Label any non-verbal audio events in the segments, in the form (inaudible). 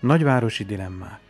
Nagyvárosi dilemmák.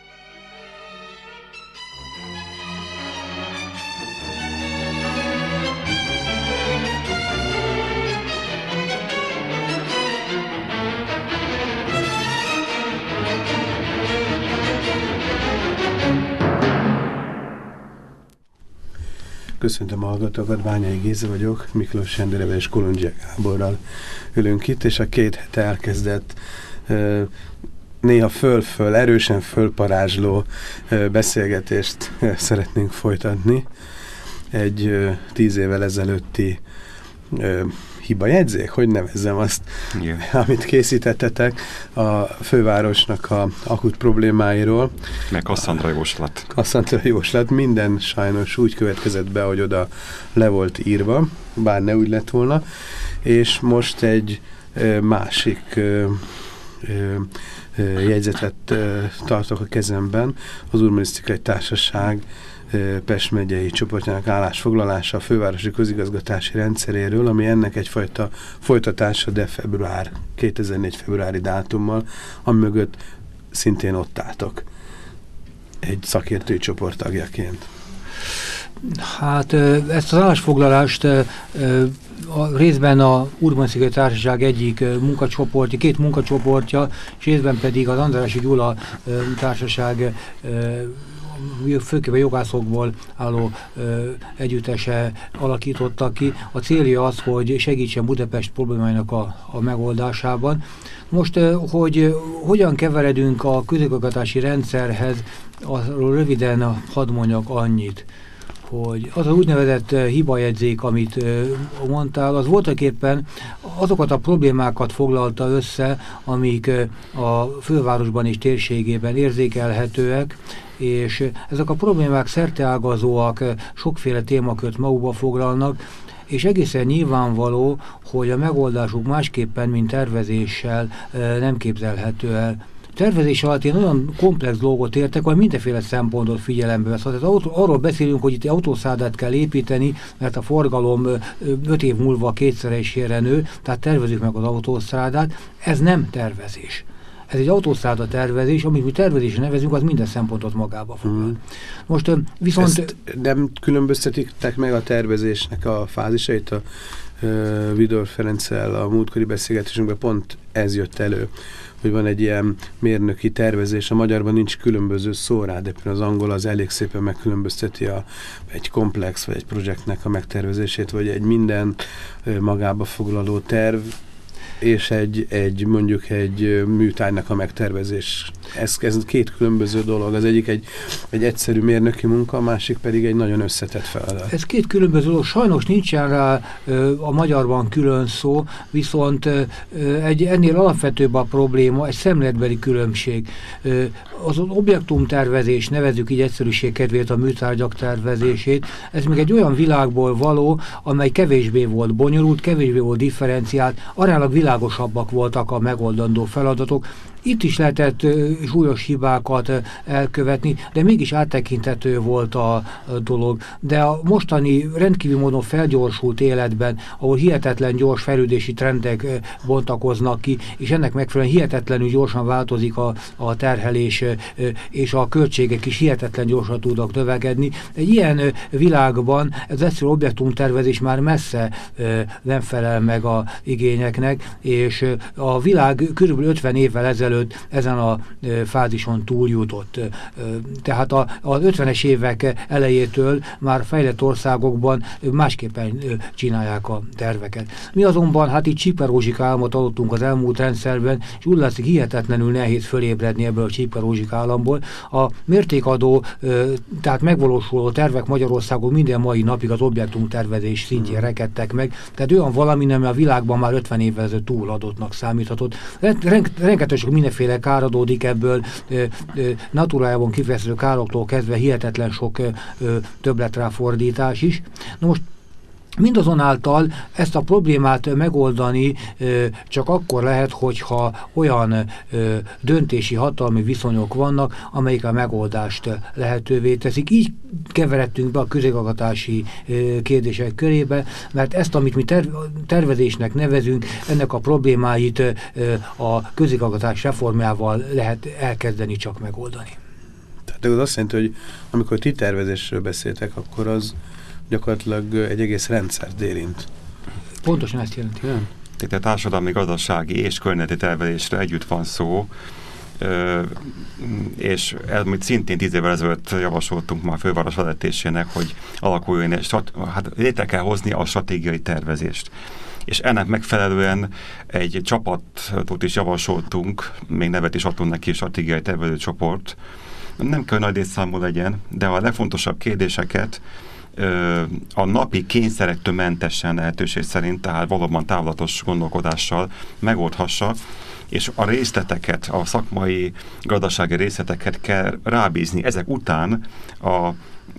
Köszöntöm a hallgatókat, Bányai Géza vagyok, Miklós Senderevel és Kolundzsia Gáborral ülünk itt, és a két hete elkezdett néha föl-föl, erősen fölparázsló beszélgetést szeretnénk folytatni. Egy tíz évvel ezelőtti hibajegyzék, hogy nevezzem azt, Igen. (laughs) amit készítettetek a fővárosnak a akut problémáiról. Meg Kasszandra jóslat. Kasszandra jóslat, minden sajnos úgy következett be, hogy oda le volt írva, bár ne úgy lett volna, és most egy másik jegyzetet tartok a kezemben, az Urbanisztikai Társaság Pest megyei csoportjának állásfoglalása a fővárosi közigazgatási rendszeréről, ami ennek egyfajta folytatása, de február, 2004 februári dátummal, ami mögött szintén ott álltok egy szakértői csoport tagjaként. Hát ezt az állásfoglalást a részben a Urbanisztikai Társaság egyik munkacsoportja, két munkacsoportja, és részben pedig az Andrási Gyula Társaság főképpen jogászokból álló ö, együttese alakította ki. A célja az, hogy segítsen Budapest problémáinak a, a megoldásában. Most, ö, hogy hogyan keveredünk a közigazgatási rendszerhez, arról röviden hadd mondjak annyit hogy az az úgynevezett hibajegyzék, amit mondtál, az voltak éppen azokat a problémákat foglalta össze, amik a fővárosban és térségében érzékelhetőek, és ezek a problémák szerteágazóak, sokféle témakört magukba foglalnak, és egészen nyilvánvaló, hogy a megoldásuk másképpen, mint tervezéssel nem képzelhető el. Tervezés alatt én olyan komplex dolgot értek, hogy mindenféle szempontot figyelembe vesz. Tehát arról beszélünk, hogy itt autószádát kell építeni, mert a forgalom öt év múlva kétszeresére nő, tehát tervezzük meg az autószádát. Ez nem tervezés. Ez egy autószáda tervezés, amit mi tervezésre nevezünk, az minden szempontot magába foglal. Mm. Most viszont... Ezt nem különböztetik meg a tervezésnek a fázisait a uh, Vidor Ferenccel a múltkori beszélgetésünkben pont ez jött elő, hogy van egy ilyen mérnöki tervezés, a magyarban nincs különböző szó rá, de például az angol az elég szépen megkülönbözteti a, egy komplex vagy egy projektnek a megtervezését, vagy egy minden magába foglaló terv, és egy, egy mondjuk egy műtárnak a megtervezés. Ez, ez két különböző dolog. Az egyik egy, egy egyszerű mérnöki munka, a másik pedig egy nagyon összetett feladat. Ez két különböző dolog. Sajnos nincsen rá a magyarban külön szó, viszont egy ennél alapvetőbb a probléma, egy szemletbeli különbség. Az objektumtervezés, nevezük így egyszerűség kedvéért a műtárgyak tervezését, ez még egy olyan világból való, amely kevésbé volt bonyolult, kevésbé volt differenciált, aránylag világ világosabbak voltak a megoldandó feladatok, itt is lehetett súlyos hibákat elkövetni, de mégis áttekintető volt a dolog. De a mostani rendkívül módon felgyorsult életben, ahol hihetetlen gyors fejlődési trendek bontakoznak ki, és ennek megfelelően hihetetlenül gyorsan változik a, a terhelés, és a költségek is hihetetlen gyorsan tudnak növekedni. Egy ilyen világban ez egyszerű objektumtervezés már messze nem felel meg a igényeknek, és a világ körülbelül 50 évvel ezelőtt ezelőtt ezen a fázison túljutott. Tehát a, az 50-es évek elejétől már fejlett országokban másképpen csinálják a terveket. Mi azonban hát itt csíperózsik álmot adottunk az elmúlt rendszerben, és úgy látszik hihetetlenül nehéz fölébredni ebből a csíperózsik államból. A mértékadó, tehát megvalósuló tervek Magyarországon minden mai napig az objektum tervezés szintjén hmm. rekedtek meg, tehát olyan valami, ami a világban már 50 évvel ezelőtt túladottnak számíthatott. Rengeteg sok mindenféle kár adódik ebből, naturájában kifejező károktól kezdve hihetetlen sok többletráfordítás is. Na most Mindazonáltal ezt a problémát megoldani csak akkor lehet, hogyha olyan döntési hatalmi viszonyok vannak, amelyik a megoldást lehetővé teszik. Így keveredtünk be a közigazgatási kérdések körébe, mert ezt, amit mi tervezésnek nevezünk, ennek a problémáit a közigazgatás reformjával lehet elkezdeni csak megoldani. Tehát az azt jelenti, hogy amikor ti tervezésről beszéltek, akkor az gyakorlatilag egy egész rendszert érint. Pontosan ezt jelenti. Nem? Itt a társadalmi, gazdasági és környezeti tervezésre együtt van szó, és amit szintén tíz évvel ezelőtt javasoltunk már a főváros vezetésének, hogy alakuljon, és hát létre kell hozni a stratégiai tervezést. És ennek megfelelően egy csapatot is javasoltunk, még nevet is adtunk neki, stratégiai tervező csoport. Nem kell nagy számú legyen, de a legfontosabb kérdéseket a napi kényszerektől mentesen lehetőség szerint, tehát valóban távlatos gondolkodással megoldhassa, és a részleteket, a szakmai, gazdasági részleteket kell rábízni ezek után a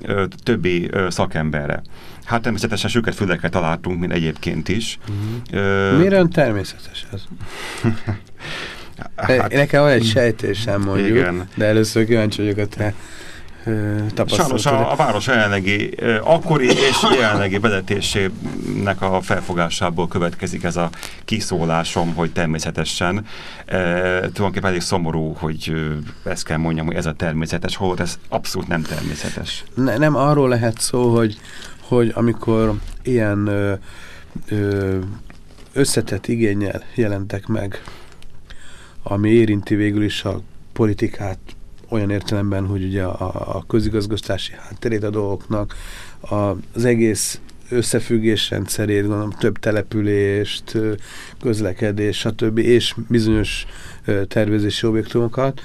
ö, többi ö, szakemberre. Hát természetesen süket füleket találtunk, mint egyébként is. Uh-huh. Ö, Miért olyan természetes ez? (laughs) hát, Nekem van egy sejtésem mondjuk, igen. de először kíváncsi vagyok a te Sajnos a, a város jelenlegi, akkori és jelenlegi vezetésének a felfogásából következik ez a kiszólásom, hogy természetesen. E, tulajdonképpen elég szomorú, hogy ezt kell mondjam, hogy ez a természetes, holott ez abszolút nem természetes. Ne, nem arról lehet szó, hogy, hogy amikor ilyen ö, ö, összetett igényel jelentek meg, ami érinti végül is a politikát, olyan értelemben, hogy ugye a, a közigazgatási hátterét a dolgoknak, a, az egész összefüggésrendszerét, gondolom több települést, közlekedés, stb. és bizonyos tervezési objektumokat,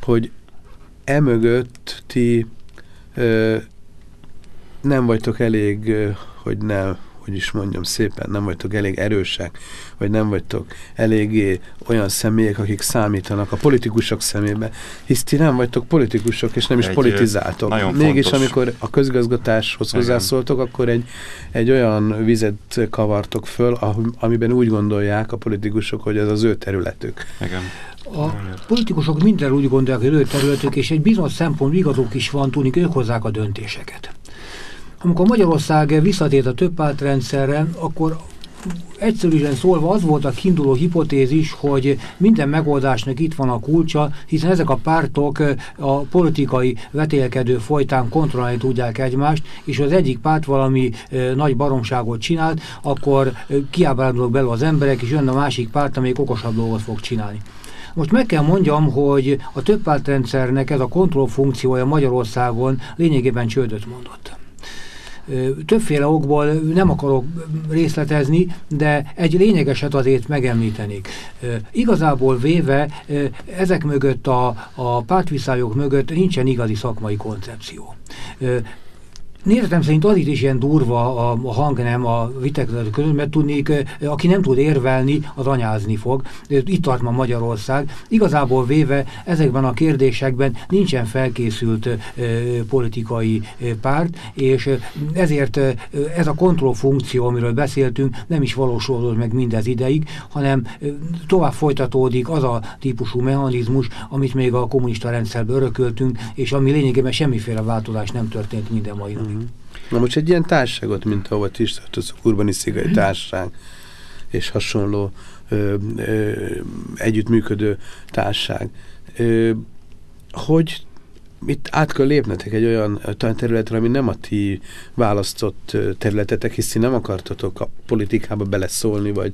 hogy emögött ti nem vagytok elég, hogy nem hogy is mondjam szépen, nem vagytok elég erősek, vagy nem vagytok eléggé olyan személyek, akik számítanak a politikusok szemébe, hisz ti nem vagytok politikusok, és nem is egy, politizáltok. Mégis, fontos. amikor a közgazgatáshoz Igen. hozzászóltok, akkor egy, egy olyan vizet kavartok föl, amiben úgy gondolják a politikusok, hogy ez az ő területük. Igen. A politikusok minden úgy gondolják, hogy ő területük, és egy bizonyos szempont igazuk is van, tudni, ők hozzák a döntéseket. Amikor Magyarország visszatért a többpártrendszerre, akkor egyszerűen szólva az volt a kiinduló hipotézis, hogy minden megoldásnak itt van a kulcsa, hiszen ezek a pártok a politikai vetélkedő folytán kontrollálni tudják egymást, és az egyik párt valami nagy baromságot csinált, akkor kiábrándulok belőle az emberek, és jön a másik párt, amelyik okosabb dolgot fog csinálni. Most meg kell mondjam, hogy a többpártrendszernek ez a kontrollfunkciója Magyarországon lényegében csődöt mondott. Többféle okból nem akarok részletezni, de egy lényegeset azért megemlítenék. Igazából véve ezek mögött a, a pártviszályok mögött nincsen igazi szakmai koncepció. Nézetem szerint az is ilyen durva a, a hang nem a vitek között, mert tudnék, aki nem tud érvelni, az anyázni fog. Itt tart ma Magyarország. Igazából véve ezekben a kérdésekben nincsen felkészült e, politikai párt, és ezért ez a kontrollfunkció, amiről beszéltünk, nem is valósulott meg mindez ideig, hanem tovább folytatódik az a típusú mechanizmus, amit még a kommunista rendszerből örököltünk, és ami lényegében semmiféle változás nem történt minden mai napig. Mm. Na most egy ilyen társaságot, mint ahova ti is tartozok, urbanisztikai társaság, és hasonló ö, ö, együttműködő társaság, ö, hogy itt át kell lépnetek egy olyan területre, ami nem a ti választott területetek, hiszen nem akartatok a politikába beleszólni, vagy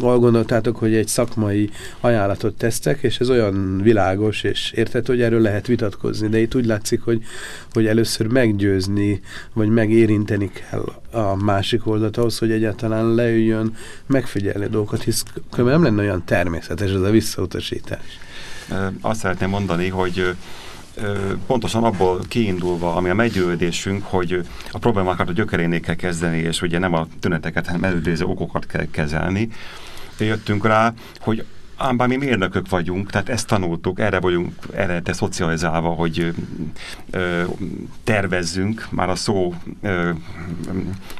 gondoltátok, hogy egy szakmai ajánlatot tesztek, és ez olyan világos, és érted, hogy erről lehet vitatkozni, de itt úgy látszik, hogy, hogy először meggyőzni, vagy megérinteni kell a másik oldalt ahhoz, hogy egyáltalán leüljön megfigyelni dolgokat, hisz nem lenne olyan természetes ez a visszautasítás. Azt szeretném mondani, hogy pontosan abból kiindulva, ami a meggyőződésünk, hogy a problémákat a gyökerénél kell kezdeni, és ugye nem a tüneteket, hanem elődéző okokat kell kezelni, jöttünk rá, hogy ám bár mi mérnökök vagyunk, tehát ezt tanultuk, erre vagyunk erre te szocializálva, hogy ö, tervezzünk, már a szó ö,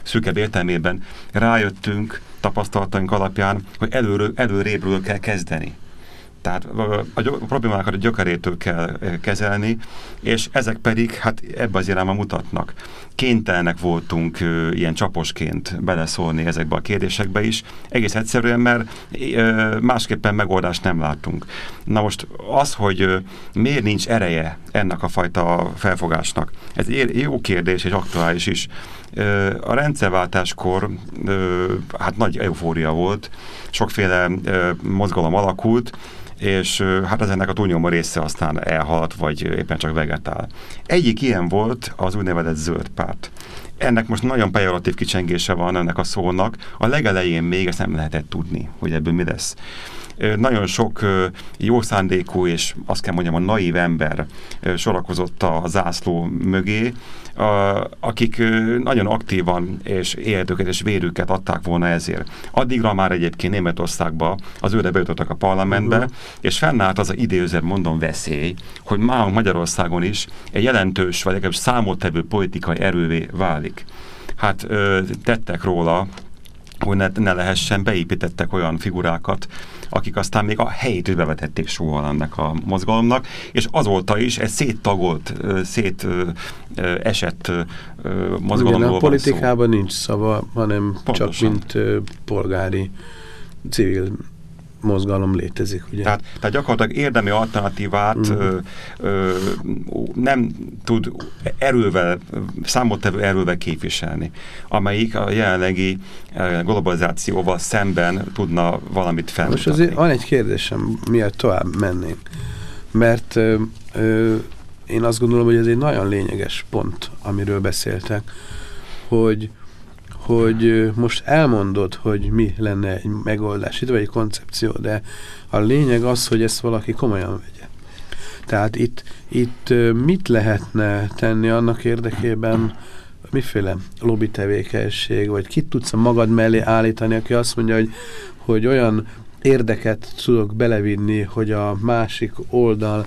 szűkebb értelmében rájöttünk tapasztalataink alapján, hogy előről, előrébről kell kezdeni. Tehát a problémákat a gyökerétől kell kezelni, és ezek pedig hát ebbe az irányba mutatnak. Kénytelenek voltunk ilyen csaposként beleszólni ezekbe a kérdésekbe is, egész egyszerűen, mert másképpen megoldást nem látunk. Na most az, hogy miért nincs ereje ennek a fajta felfogásnak, ez jó kérdés és aktuális is. A rendszerváltáskor hát nagy eufória volt, sokféle mozgalom alakult, és hát ez ennek a túlnyomó része aztán elhalt, vagy éppen csak vegetál. Egyik ilyen volt az úgynevezett zöld párt. Ennek most nagyon pejoratív kicsengése van ennek a szónak. A legelején még ezt nem lehetett tudni, hogy ebből mi lesz nagyon sok jó szándékú és azt kell mondjam a naív ember sorakozott a zászló mögé, akik nagyon aktívan és életüket és vérüket adták volna ezért. Addigra már egyébként Németországba az őre bejutottak a parlamentbe, uh-huh. és fennállt az a idézőbb, mondom, veszély, hogy már Magyarországon is egy jelentős, vagy legalábbis számottevő politikai erővé válik. Hát tettek róla, hogy ne, ne lehessen, beépítettek olyan figurákat, akik aztán még a helyét is bevetették soha ennek a mozgalomnak, és azóta is egy széttagolt, szét esett mozgalomról Igen, a politikában nincs szava, hanem Pontosan. csak mint polgári civil mozgalom létezik, ugye? Tehát, tehát gyakorlatilag érdemi alternatívát mm. ö, ö, nem tud erővel, számottevő erővel képviselni, amelyik a jelenlegi globalizációval szemben tudna valamit felmutatni. Most azért van egy kérdésem, miért tovább mennénk, mert ö, ö, én azt gondolom, hogy ez egy nagyon lényeges pont, amiről beszéltek, hogy hogy most elmondod, hogy mi lenne egy megoldás, itt vagy egy koncepció, de a lényeg az, hogy ezt valaki komolyan vegye. Tehát itt, itt mit lehetne tenni annak érdekében, miféle lobby tevékenység, vagy kit tudsz magad mellé állítani, aki azt mondja, hogy, hogy olyan érdeket tudok belevinni, hogy a másik oldal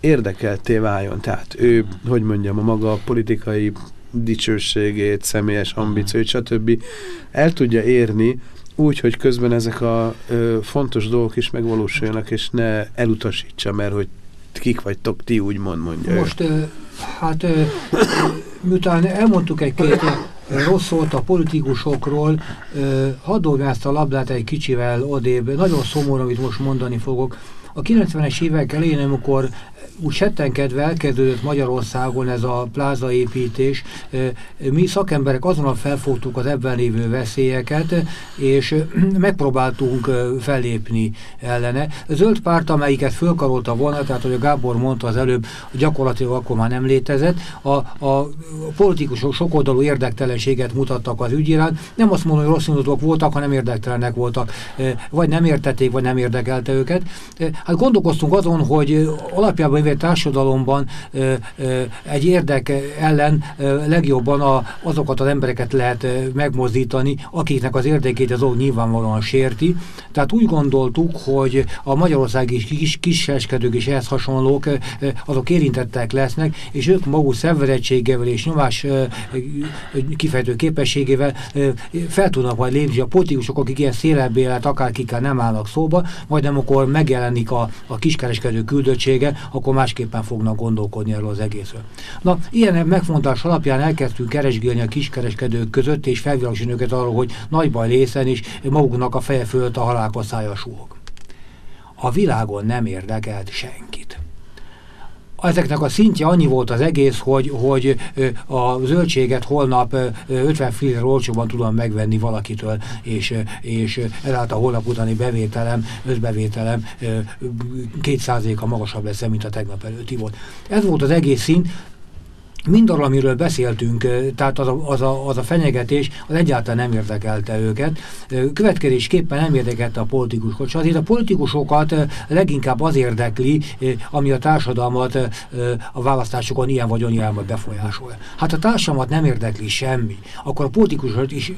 érdekelté váljon. Tehát ő, hogy mondjam, a maga politikai dicsőségét, személyes ambícióit, stb. el tudja érni, úgy, hogy közben ezek a ö, fontos dolgok is megvalósuljanak, és ne elutasítsa, mert hogy kik vagytok ti, úgymond mondja Most, ö, hát ö, miután elmondtuk egy-két rossz szót a politikusokról, ö, hadd ezt a labdát egy kicsivel odébb. Nagyon szomorú, amit most mondani fogok. A 90-es évek elején, amikor úgy settenkedve elkezdődött Magyarországon ez a plázaépítés. Mi szakemberek azonnal felfogtuk az ebben lévő veszélyeket, és megpróbáltunk fellépni ellene. A zöld párt, amelyiket fölkarolta volna, tehát hogy a Gábor mondta az előbb, gyakorlatilag akkor már nem létezett, a, a politikusok sokoldalú érdektelenséget mutattak az ügy iránt. Nem azt mondom, hogy rossz voltak, hanem érdektelenek voltak. Vagy nem értették, vagy nem érdekelte őket. Hát gondolkoztunk azon, hogy alapjában véve társadalomban ö, ö, egy érdek ellen ö, legjobban a, azokat az embereket lehet ö, megmozdítani, akiknek az érdekét az ó nyilvánvalóan sérti. Tehát úgy gondoltuk, hogy a magyarországi kis, kiseskedők és ehhez hasonlók ö, azok érintettek lesznek, és ők maguk szenvedettségevel és nyomás ö, kifejtő képességével ö, fel tudnak majd lépni, a politikusok, akik ilyen szélebb élet, akárkikkel nem állnak szóba, majd nem akkor megjelenik a, a kiskereskedő küldöttsége, akkor másképpen fognak gondolkodni erről az egészről. Na, ilyen megfontás alapján elkezdtünk keresgélni a kiskereskedők között, és felvilágosítani őket arról, hogy nagy baj lészen, és maguknak a feje fölött a halálkaszája súlyog. A világon nem érdekelt senkit. Ezeknek a szintje annyi volt az egész, hogy, hogy a zöldséget holnap 50 fillér olcsóban tudom megvenni valakitől, és, és ezáltal holnap utáni bevételem, összbevételem 2%-a magasabb lesz, mint a tegnap előtti volt. Ez volt az egész szint, mindarról, amiről beszéltünk, tehát az a, az, a, az a fenyegetés, az egyáltalán nem érdekelte őket. Következésképpen nem érdekelte a politikusokat. Azért a politikusokat leginkább az érdekli, ami a társadalmat a választásokon ilyen vagy olyan befolyásolja. Hát a társadalmat nem érdekli semmi, akkor a politikusokat is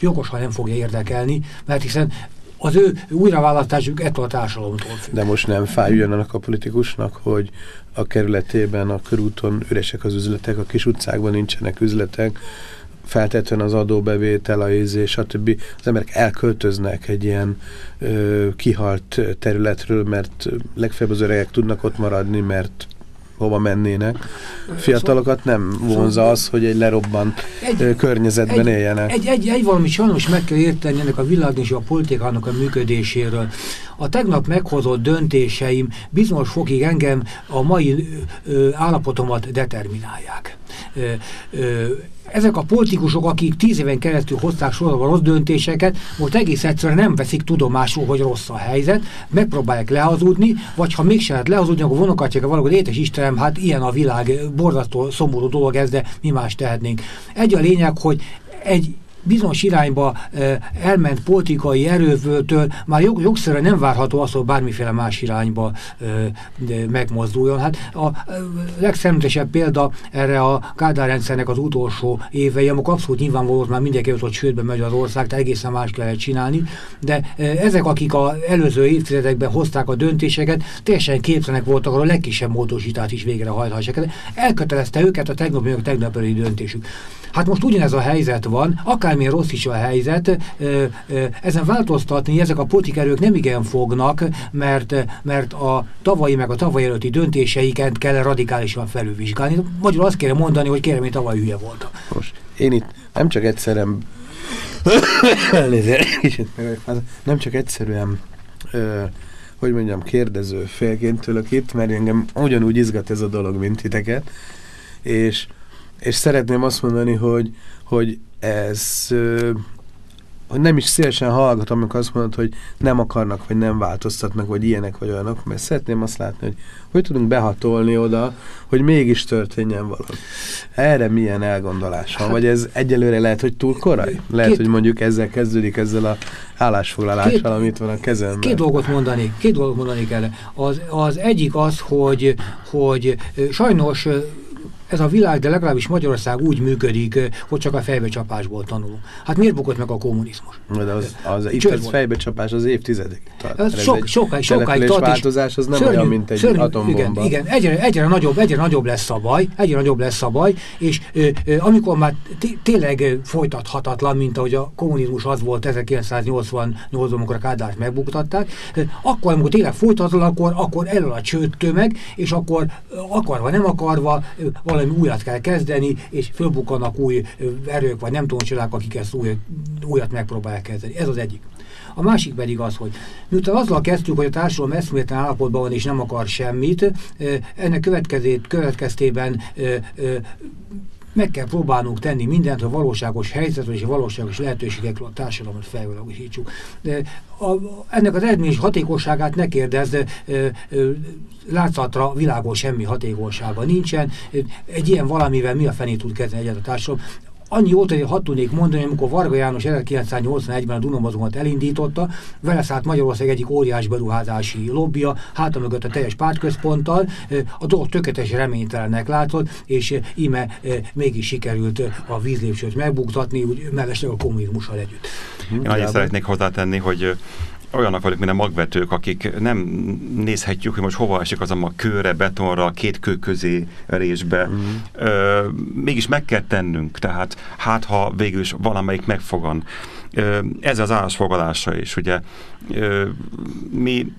jogosan nem fogja érdekelni, mert hiszen az ő újraválasztásuk ettől a társadalomtól függ. De most nem fáj annak a politikusnak, hogy a kerületében, a körúton üresek az üzletek, a kis utcákban nincsenek üzletek, feltétlenül az adóbevétel, a izé, stb. Az emberek elköltöznek egy ilyen ö, kihalt területről, mert legfeljebb az öregek tudnak ott maradni, mert hova mennének. Fiatalokat nem vonza az, hogy egy lerobbant egy, környezetben egy, éljenek. Egy, egy, egy valami sajnos meg kell érteni ennek a világ és a politikának a működéséről. A tegnap meghozott döntéseim bizonyos fokig engem a mai ö, állapotomat determinálják. Ezek a politikusok, akik tíz éven keresztül hozták sorba rossz döntéseket, most egész egyszerűen nem veszik tudomásul, hogy rossz a helyzet, megpróbálják lehazudni, vagy ha mégsem lehet lehazudni, akkor vonokatják valakit, étes Istenem, hát ilyen a világ, borzasztó szomorú dolog ez, de mi más tehetnénk. Egy a lényeg, hogy egy bizonyos irányba elment politikai erővőtől már jog, jogszerűen nem várható az, hogy bármiféle más irányba megmozduljon. Hát a legszemletesebb példa erre a Kádár rendszernek az utolsó évei, amikor abszolút nyilvánvaló, már mindenki hogy sőtbe megy az ország, tehát egészen más kellett csinálni, de ezek, akik az előző évtizedekben hozták a döntéseket, teljesen képtelenek voltak arra a legkisebb módosítát is végrehajthassák. Elkötelezte őket a tegnap, a tegnap döntésük. Hát most ugyanez a helyzet van, akármilyen rossz is a helyzet, ezen változtatni ezek a politikerők nem igen fognak, mert, mert a tavalyi meg a tavaly előtti döntéseiket kell radikálisan felülvizsgálni. Magyarul azt kéne mondani, hogy kérem, hogy tavaly hülye voltak. Most én itt nem csak egyszerűen (coughs) nem csak egyszerűen ö, hogy mondjam, kérdező félként ülök itt, mert engem ugyanúgy izgat ez a dolog, mint titeket, és és szeretném azt mondani, hogy, hogy ez hogy nem is szélesen hallgatom, amikor azt mondod, hogy nem akarnak, vagy nem változtatnak, vagy ilyenek, vagy olyanok, mert szeretném azt látni, hogy hogy tudunk behatolni oda, hogy mégis történjen valami. Erre milyen elgondolás van? Vagy ez egyelőre lehet, hogy túl korai? Lehet, két, hogy mondjuk ezzel kezdődik, ezzel a állásfoglalással, két, amit van a kezemben. Két dolgot mondani, két dolgot mondani kell. Az, az egyik az, hogy, hogy sajnos ez a világ, de legalábbis Magyarország úgy működik, hogy csak a fejbecsapásból tanulunk. Hát miért bukott meg a kommunizmus? De az, az, itt az fejbecsapás az évtizedek. Ez sok, egy sokáig, sokáig tart, változás az nem szörnyű, olyan, mint egy szörnyű, atombomba. Igen, igen egyre, egyre, nagyobb, egyre nagyobb lesz a baj, egyre nagyobb lesz a baj, és ö, ö, amikor már tényleg folytathatatlan, mint ahogy a kommunizmus az volt 1988-ban, amikor a Kádárt megbuktatták, akkor, amikor tényleg folytathatatlan, akkor, akkor elől a csőd tömeg, és akkor akarva, nem akarva valami valami újat kell kezdeni, és fölbukkanak új erők, vagy nem tudom, akik ezt új, újat megpróbálják kezdeni. Ez az egyik. A másik pedig az, hogy miután azzal kezdtük, hogy a társadalom eszméletlen állapotban van és nem akar semmit, ennek következtében meg kell próbálnunk tenni mindent, a valóságos helyzetről és a valóságos lehetőségekről a társadalmat felvilágosítsuk. De ennek az eredményes hatékonyságát ne kérdezz, látszatra világos semmi hatékonysága nincsen. Egy ilyen valamivel mi a fenét tud kezdeni egyet a társadalom? Annyi volt, hogy hat tudnék mondani, amikor Varga János 1981-ben a Dunamazonat elindította, vele szállt Magyarország egyik óriás beruházási lobbia, háta mögött a teljes pártközponttal, a dolog tökéletes reménytelennek látszott, és ime mégis sikerült a vízlépcsőt megbuktatni, úgy mellesleg a kommunizmussal együtt. Én annyit szeretnék hozzátenni, hogy olyanok vagyunk, mint a magvetők, akik nem nézhetjük, hogy most hova esik az a kőre, betonra, két kő közé résbe. Mm. Ö, mégis meg kell tennünk, tehát hát ha végül is valamelyik megfogan. Ö, ez az állásfoglalása is, ugye ö, mi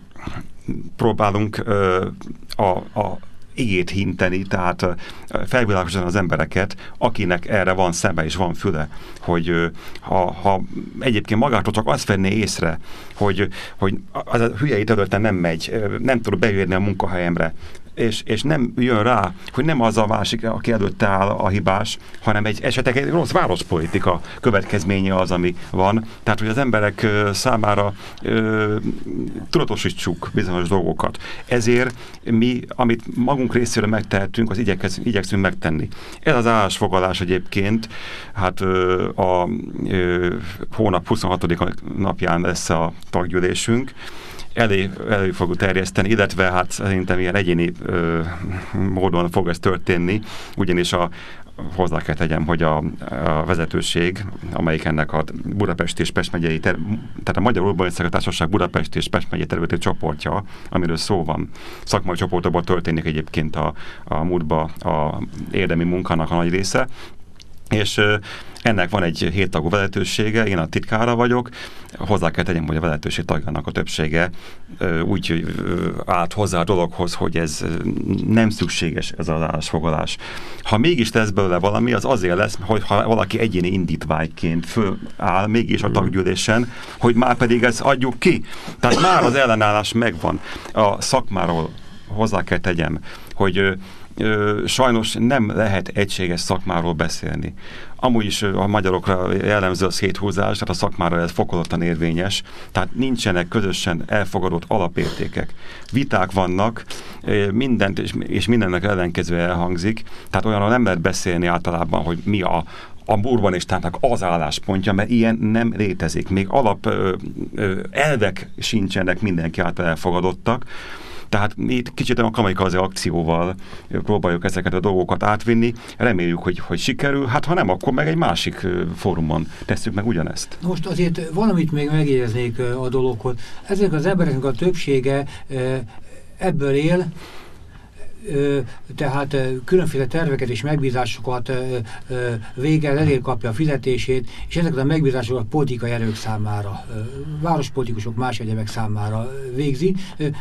próbálunk ö, a, a igét hinteni, tehát felvilágosítani az embereket, akinek erre van szeme és van füle, hogy ha, ha egyébként magától csak azt venné észre, hogy, hogy az a hülyei területen nem megy, nem tud beérni a munkahelyemre, és, és nem jön rá, hogy nem az a másik, aki előtte áll a hibás, hanem egy esetleg egy rossz várospolitika következménye az, ami van. Tehát, hogy az emberek számára ö, tudatosítsuk bizonyos dolgokat. Ezért mi, amit magunk részéről megtehetünk, az igyekszünk, igyekszünk megtenni. Ez az állásfoglalás egyébként, hát ö, a ö, hónap 26. napján lesz a taggyűlésünk, elé, elő fogunk terjeszteni, illetve hát szerintem ilyen egyéni ö, módon fog ez történni, ugyanis a, hozzá kell tegyem, hogy a, a vezetőség, amelyik ennek a Budapest és Pest megyei, ter, tehát a Magyar Urbanisztikai Társaság Budapest és Pest megyei területi csoportja, amiről szó van. Szakmai csoportokban történik egyébként a, a múltba a érdemi munkának a nagy része, és ennek van egy héttagú vezetősége, én a titkára vagyok, hozzá kell tegyem, hogy a vezetőség tagjának a többsége úgy állt hozzá a dologhoz, hogy ez nem szükséges ez az állásfoglalás. Ha mégis lesz belőle valami, az azért lesz, hogy ha valaki egyéni indítványként föláll mégis a taggyűlésen, hogy már pedig ezt adjuk ki. Tehát már az ellenállás megvan. A szakmáról hozzá kell tegyem, hogy ö, sajnos nem lehet egységes szakmáról beszélni. Amúgy is a magyarokra jellemző a széthúzás, tehát a szakmára ez fokozottan érvényes, tehát nincsenek közösen elfogadott alapértékek. Viták vannak, mindent és, és mindennek ellenkező elhangzik, tehát olyanról nem lehet beszélni általában, hogy mi a, a urbanistának az álláspontja, mert ilyen nem létezik. Még alap ö, ö, elvek sincsenek mindenki által elfogadottak, tehát mi itt kicsit a kamikaze akcióval próbáljuk ezeket a dolgokat átvinni. Reméljük, hogy, hogy sikerül. Hát ha nem, akkor meg egy másik fórumon tesszük meg ugyanezt. Most azért valamit még megjegyeznék a dologhoz. Ezek az embereknek a többsége ebből él, tehát különféle terveket és megbízásokat végel, elért kapja a fizetését, és ezeket a megbízásokat politikai erők számára, várospolitikusok más egyebek számára végzi.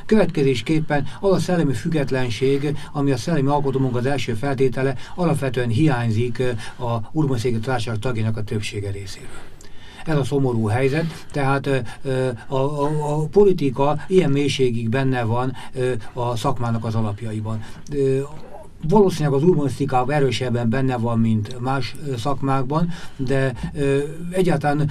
Következésképpen az a szellemi függetlenség, ami a szellemi alkotómunk az első feltétele, alapvetően hiányzik a Urbanszégi Társaság tagjának a többsége részéről. Ez a szomorú helyzet, tehát a, a, a politika ilyen mélységig benne van a szakmának az alapjaiban valószínűleg az urbanisztikában erősebben benne van, mint más szakmákban, de egyáltalán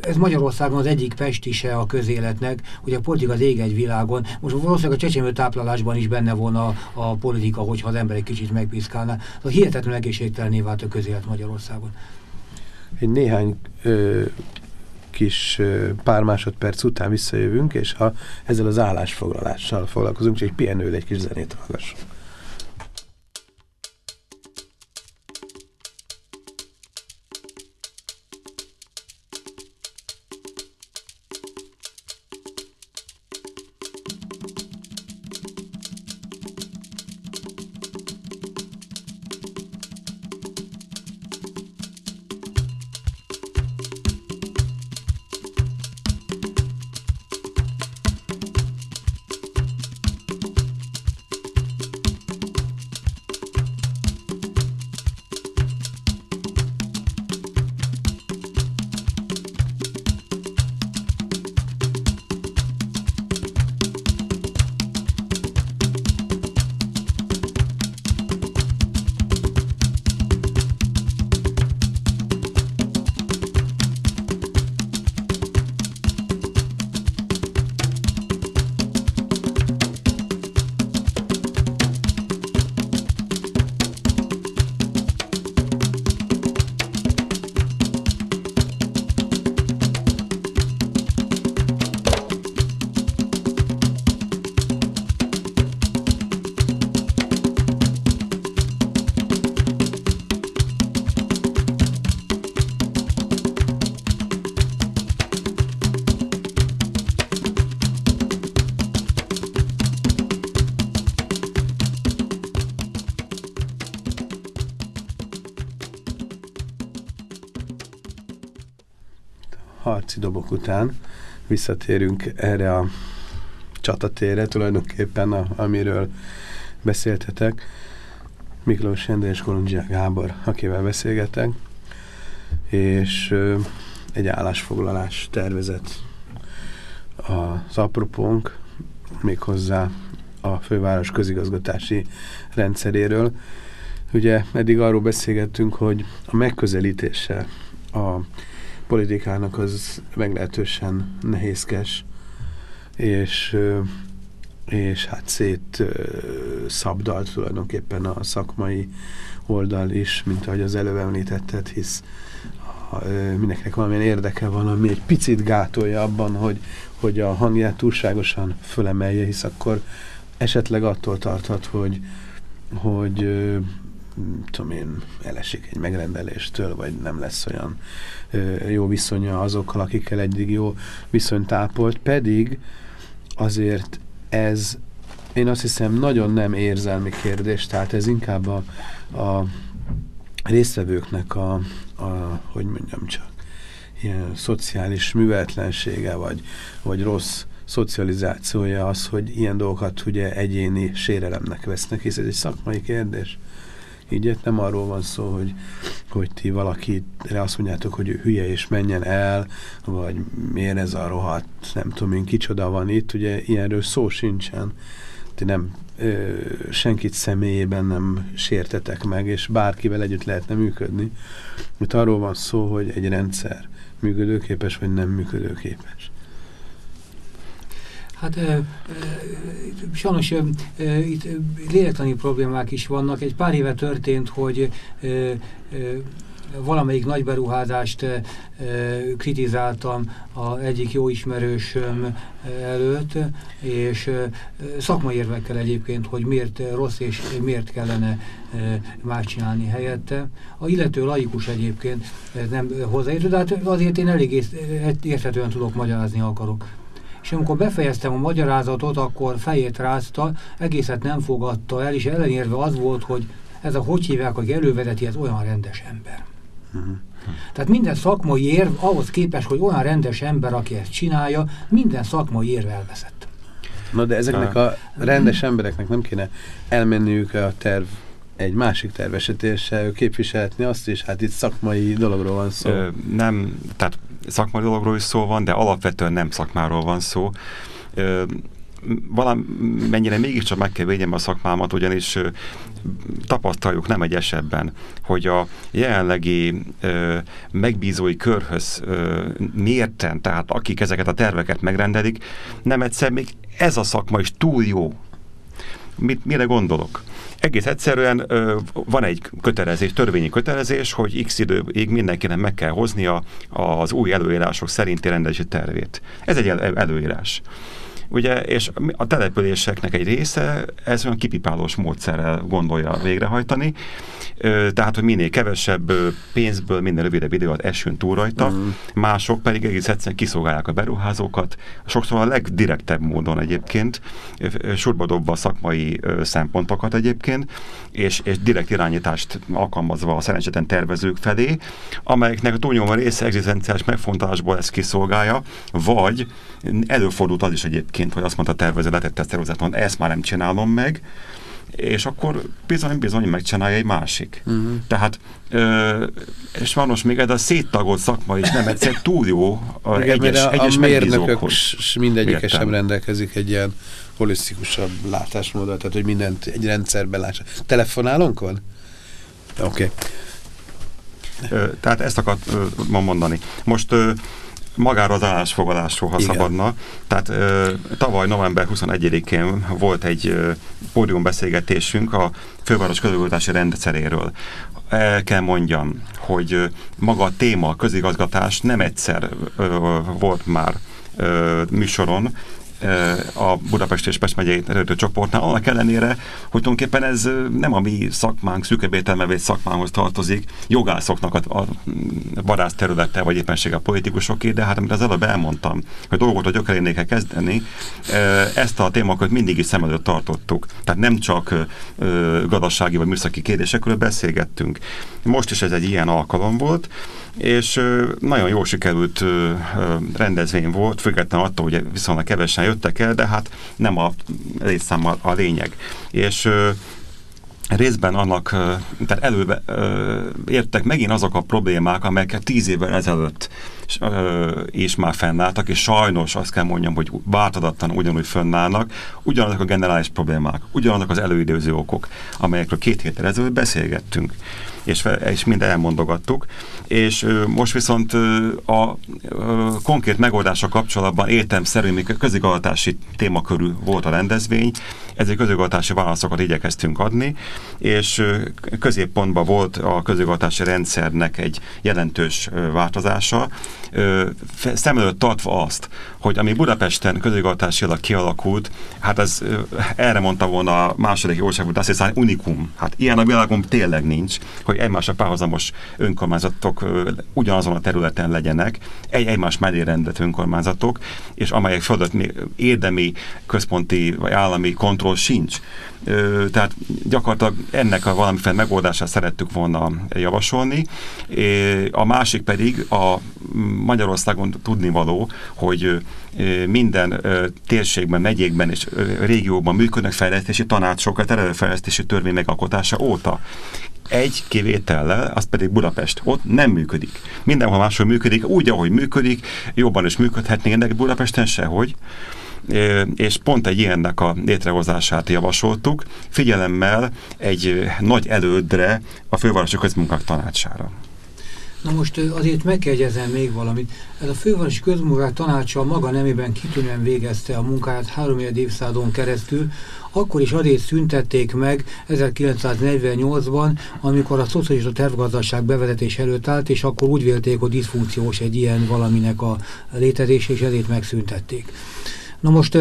ez Magyarországon az egyik pestise a közéletnek, hogy a politika az ég egy világon. Most valószínűleg a csecsemő táplálásban is benne volna a, a politika, hogyha az ember egy kicsit megpiszkálná. Szóval hihetetlen egészségtelené vált a közélet Magyarországon egy néhány ö, kis ö, pár másodperc után visszajövünk, és ha ezzel az állásfoglalással foglalkozunk, és egy pihenő egy kis zenét hallgassunk. Harci dobok után visszatérünk erre a csatatérre tulajdonképpen, a, amiről beszéltetek. Miklós Endre és Kolondzsia Gábor, akivel beszélgetek, és ö, egy állásfoglalás tervezet az apropónk, méghozzá a főváros közigazgatási rendszeréről. Ugye eddig arról beszélgettünk, hogy a megközelítése a politikának az meglehetősen nehézkes, és, és hát szét szabdalt tulajdonképpen a szakmai oldal is, mint ahogy az előbb említetted, hisz mindenkinek valamilyen érdeke van, ami egy picit gátolja abban, hogy, hogy a hangját túlságosan fölemelje, hisz akkor esetleg attól tarthat, hogy, hogy tudom én, elesik egy megrendeléstől, vagy nem lesz olyan jó viszonya azokkal, akikkel eddig jó viszonyt ápolt, pedig azért ez én azt hiszem nagyon nem érzelmi kérdés, tehát ez inkább a, a résztvevőknek a, a, hogy mondjam csak, ilyen szociális művetlensége, vagy, vagy rossz szocializációja az, hogy ilyen dolgokat ugye egyéni sérelemnek vesznek, hisz ez egy szakmai kérdés. Így nem arról van szó, hogy, hogy ti valakire azt mondjátok, hogy ő hülye és menjen el, vagy miért ez a rohadt, nem tudom én, kicsoda van itt, ugye ilyenről szó sincsen. Ti nem ö, senkit személyében nem sértetek meg, és bárkivel együtt lehetne működni. Itt arról van szó, hogy egy rendszer működőképes, vagy nem működőképes. Hát e, e, sajnos e, itt lélektani problémák is vannak. Egy pár éve történt, hogy e, e, valamelyik nagy beruházást e, kritizáltam a egyik jó ismerősöm előtt, és szakmai érvekkel egyébként, hogy miért rossz és miért kellene más csinálni helyette. A illető laikus egyébként nem hozzáértő, de hát azért én elég érthetően tudok magyarázni akarok és amikor befejeztem a magyarázatot, akkor fejét rázta, egészet nem fogadta el, és ellenérve az volt, hogy ez a hogy hívják, hogy elővedeti, ez olyan rendes ember. Uh mhm. -huh. Tehát minden szakmai érv ahhoz képes, hogy olyan rendes ember, aki ezt csinálja, minden szakmai érv elveszett. Na de ezeknek a rendes embereknek nem kéne elmenniük a terv egy másik tervesetéssel képviselhetni azt is, hát itt szakmai dologról van szó. Ö, nem, tehát szakmai dologról is szó van, de alapvetően nem szakmáról van szó. Ö, valamennyire mégiscsak meg kell védjem a szakmámat, ugyanis tapasztaljuk nem egy esetben, hogy a jelenlegi ö, megbízói körhöz ö, mérten, tehát akik ezeket a terveket megrendelik, nem egyszer még ez a szakma is túl jó. Mit, mire gondolok? Egész egyszerűen van egy kötelezés, törvényi kötelezés, hogy x időig mindenkinek meg kell hoznia az új előírások szerinti rendelési tervét. Ez egy el előírás. Ugye, és a településeknek egy része ez olyan kipipálós módszerrel gondolja végrehajtani, tehát, hogy minél kevesebb pénzből, minél rövidebb idő az esőn túl rajta, mm. mások pedig egész egyszerűen kiszolgálják a beruházókat, sokszor a legdirektebb módon egyébként, sorba dobva a szakmai szempontokat egyébként, és, és direkt irányítást alkalmazva a szerencsétlen tervezők felé, amelyeknek a túlnyomó része egzisztenciális megfontolásból ezt kiszolgálja, vagy előfordult az is egyébként, hogy azt mondta a tervező, letette szervezeton, ezt már nem csinálom meg, és akkor bizony-bizony megcsinálja egy másik. Uh -huh. Tehát, ö, és most még ez a széttagolt szakma is nem egyszer túl jó a Igen, egyes, a, egyes a mérnökök mindegyike sem rendelkezik egy ilyen holisztikusabb látásmódot, tehát hogy mindent egy rendszerben lássa. Telefonálunk van? Oké. Okay. Tehát ezt akartam mondani. Most magára az állásfoglalásról, ha Igen. szabadna. Tehát ö, tavaly november 21-én volt egy ö, pódiumbeszélgetésünk a főváros közigazgatási rendszeréről. El kell mondjam, hogy ö, maga a téma, a közigazgatás nem egyszer ö, volt már ö, műsoron, a Budapest és Pest megyei erőtő csoportnál, annak ellenére, hogy tulajdonképpen ez nem a mi szakmánk, szűkebb szakmához tartozik, jogászoknak a, a vadász területe, vagy éppenséggel a politikusoké, de hát amit az előbb elmondtam, hogy dolgot a gyökerénél kell kezdeni, ezt a témakört mindig is szem előtt tartottuk. Tehát nem csak gazdasági vagy műszaki kérdésekről beszélgettünk. Most is ez egy ilyen alkalom volt, és nagyon jól sikerült rendezvény volt, függetlenül attól, hogy viszonylag kevesen jöttek el, de hát nem a részszám a, a lényeg. És részben annak, tehát előbe értek megint azok a problémák, amelyeket tíz évvel ezelőtt és már fennálltak, és sajnos azt kell mondjam, hogy változatlan ugyanúgy fennállnak, ugyanazok a generális problémák, ugyanazok az előidőző okok, amelyekről két héttel ezelőtt beszélgettünk és, és mind elmondogattuk. És most viszont a, konkrét megoldása kapcsolatban értelmszerű, még közigazgatási témakörű volt a rendezvény, ezért közigazgatási válaszokat igyekeztünk adni, és középpontban volt a közigazgatási rendszernek egy jelentős változása, szem előtt tartva azt, hogy ami Budapesten közigazgatásilag kialakult, hát ez erre mondta volna a második jóságú azt hiszem, unikum. Hát ilyen a világon tényleg nincs, hogy egymásra párhuzamos önkormányzatok ugyanazon a területen legyenek, egy egymás mellé rendelt önkormányzatok, és amelyek fölött érdemi, központi vagy állami kontroll sincs. Tehát gyakorlatilag ennek a valamiféle megoldását szerettük volna javasolni. A másik pedig a Magyarországon tudnivaló, hogy minden térségben, megyékben és régióban működnek fejlesztési tanácsok a területfejlesztési törvény megalkotása óta. Egy kivétellel, az pedig Budapest. Ott nem működik. Mindenhol máshol működik, úgy, ahogy működik, jobban is működhetnénk, de Budapesten sehogy és pont egy ilyennek a létrehozását javasoltuk, figyelemmel egy nagy elődre a fővárosi közmunkák tanácsára. Na most azért megkérdezem még valamit. Ez a fővárosi közmunkák tanácsa maga nemében kitűnően végezte a munkáját három évszázadon keresztül, akkor is azért szüntették meg 1948-ban, amikor a szocialista tervgazdaság bevezetés előtt állt, és akkor úgy vélték, hogy diszfunkciós egy ilyen valaminek a létezése, és ezért megszüntették. Na most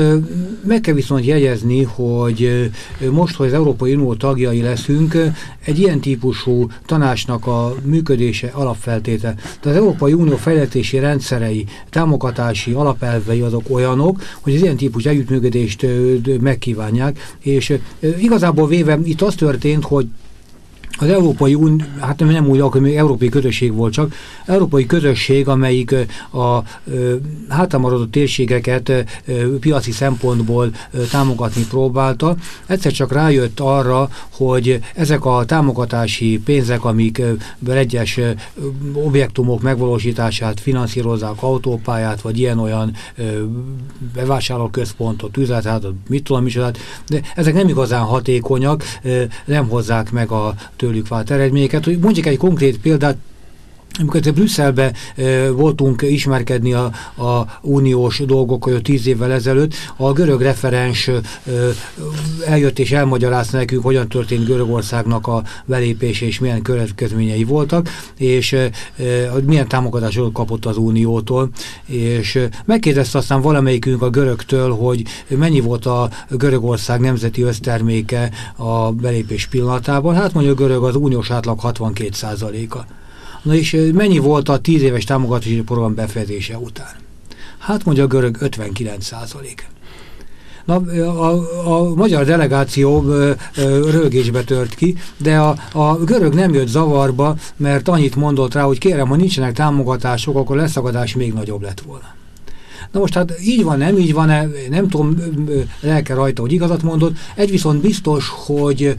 meg kell viszont jegyezni, hogy most, hogy az Európai Unió tagjai leszünk, egy ilyen típusú tanácsnak a működése alapfeltétel. Tehát az Európai Unió fejlesztési rendszerei, támogatási alapelvei azok olyanok, hogy az ilyen típusú együttműködést megkívánják, és igazából véve itt az történt, hogy az Európai Un, hát nem úgy, akkor még Európai Közösség volt csak, Európai Közösség, amelyik a hátramaradott térségeket piaci szempontból támogatni próbálta, egyszer csak rájött arra, hogy ezek a támogatási pénzek, amik egyes objektumok megvalósítását finanszírozzák, autópályát, vagy ilyen-olyan bevásárlóközpontot, üzletet, mit tudom is, de ezek nem igazán hatékonyak, nem hozzák meg a tőlük vált eredményeket. Hogy mondjuk egy konkrét példát, amikor Brüsszelbe e, voltunk ismerkedni a, a uniós dolgok tíz évvel ezelőtt, a görög referens e, eljött és elmagyarázta nekünk, hogyan történt Görögországnak a belépése és milyen következményei voltak, és e, milyen támogatásot kapott az uniótól, és megkérdezte aztán valamelyikünk a görögtől, hogy mennyi volt a Görögország nemzeti összterméke a belépés pillanatában. Hát mondja a görög az uniós átlag 62 a Na és mennyi volt a 10 éves támogatási program befejezése után? Hát mondja a görög 59 százalék. Na, a, a magyar delegáció rögésbe tört ki, de a, a görög nem jött zavarba, mert annyit mondott rá, hogy kérem, ha nincsenek támogatások, akkor leszakadás még nagyobb lett volna. Na most hát így van, nem így van-e, nem tudom, lelke rajta, hogy igazat mondott. Egy viszont biztos, hogy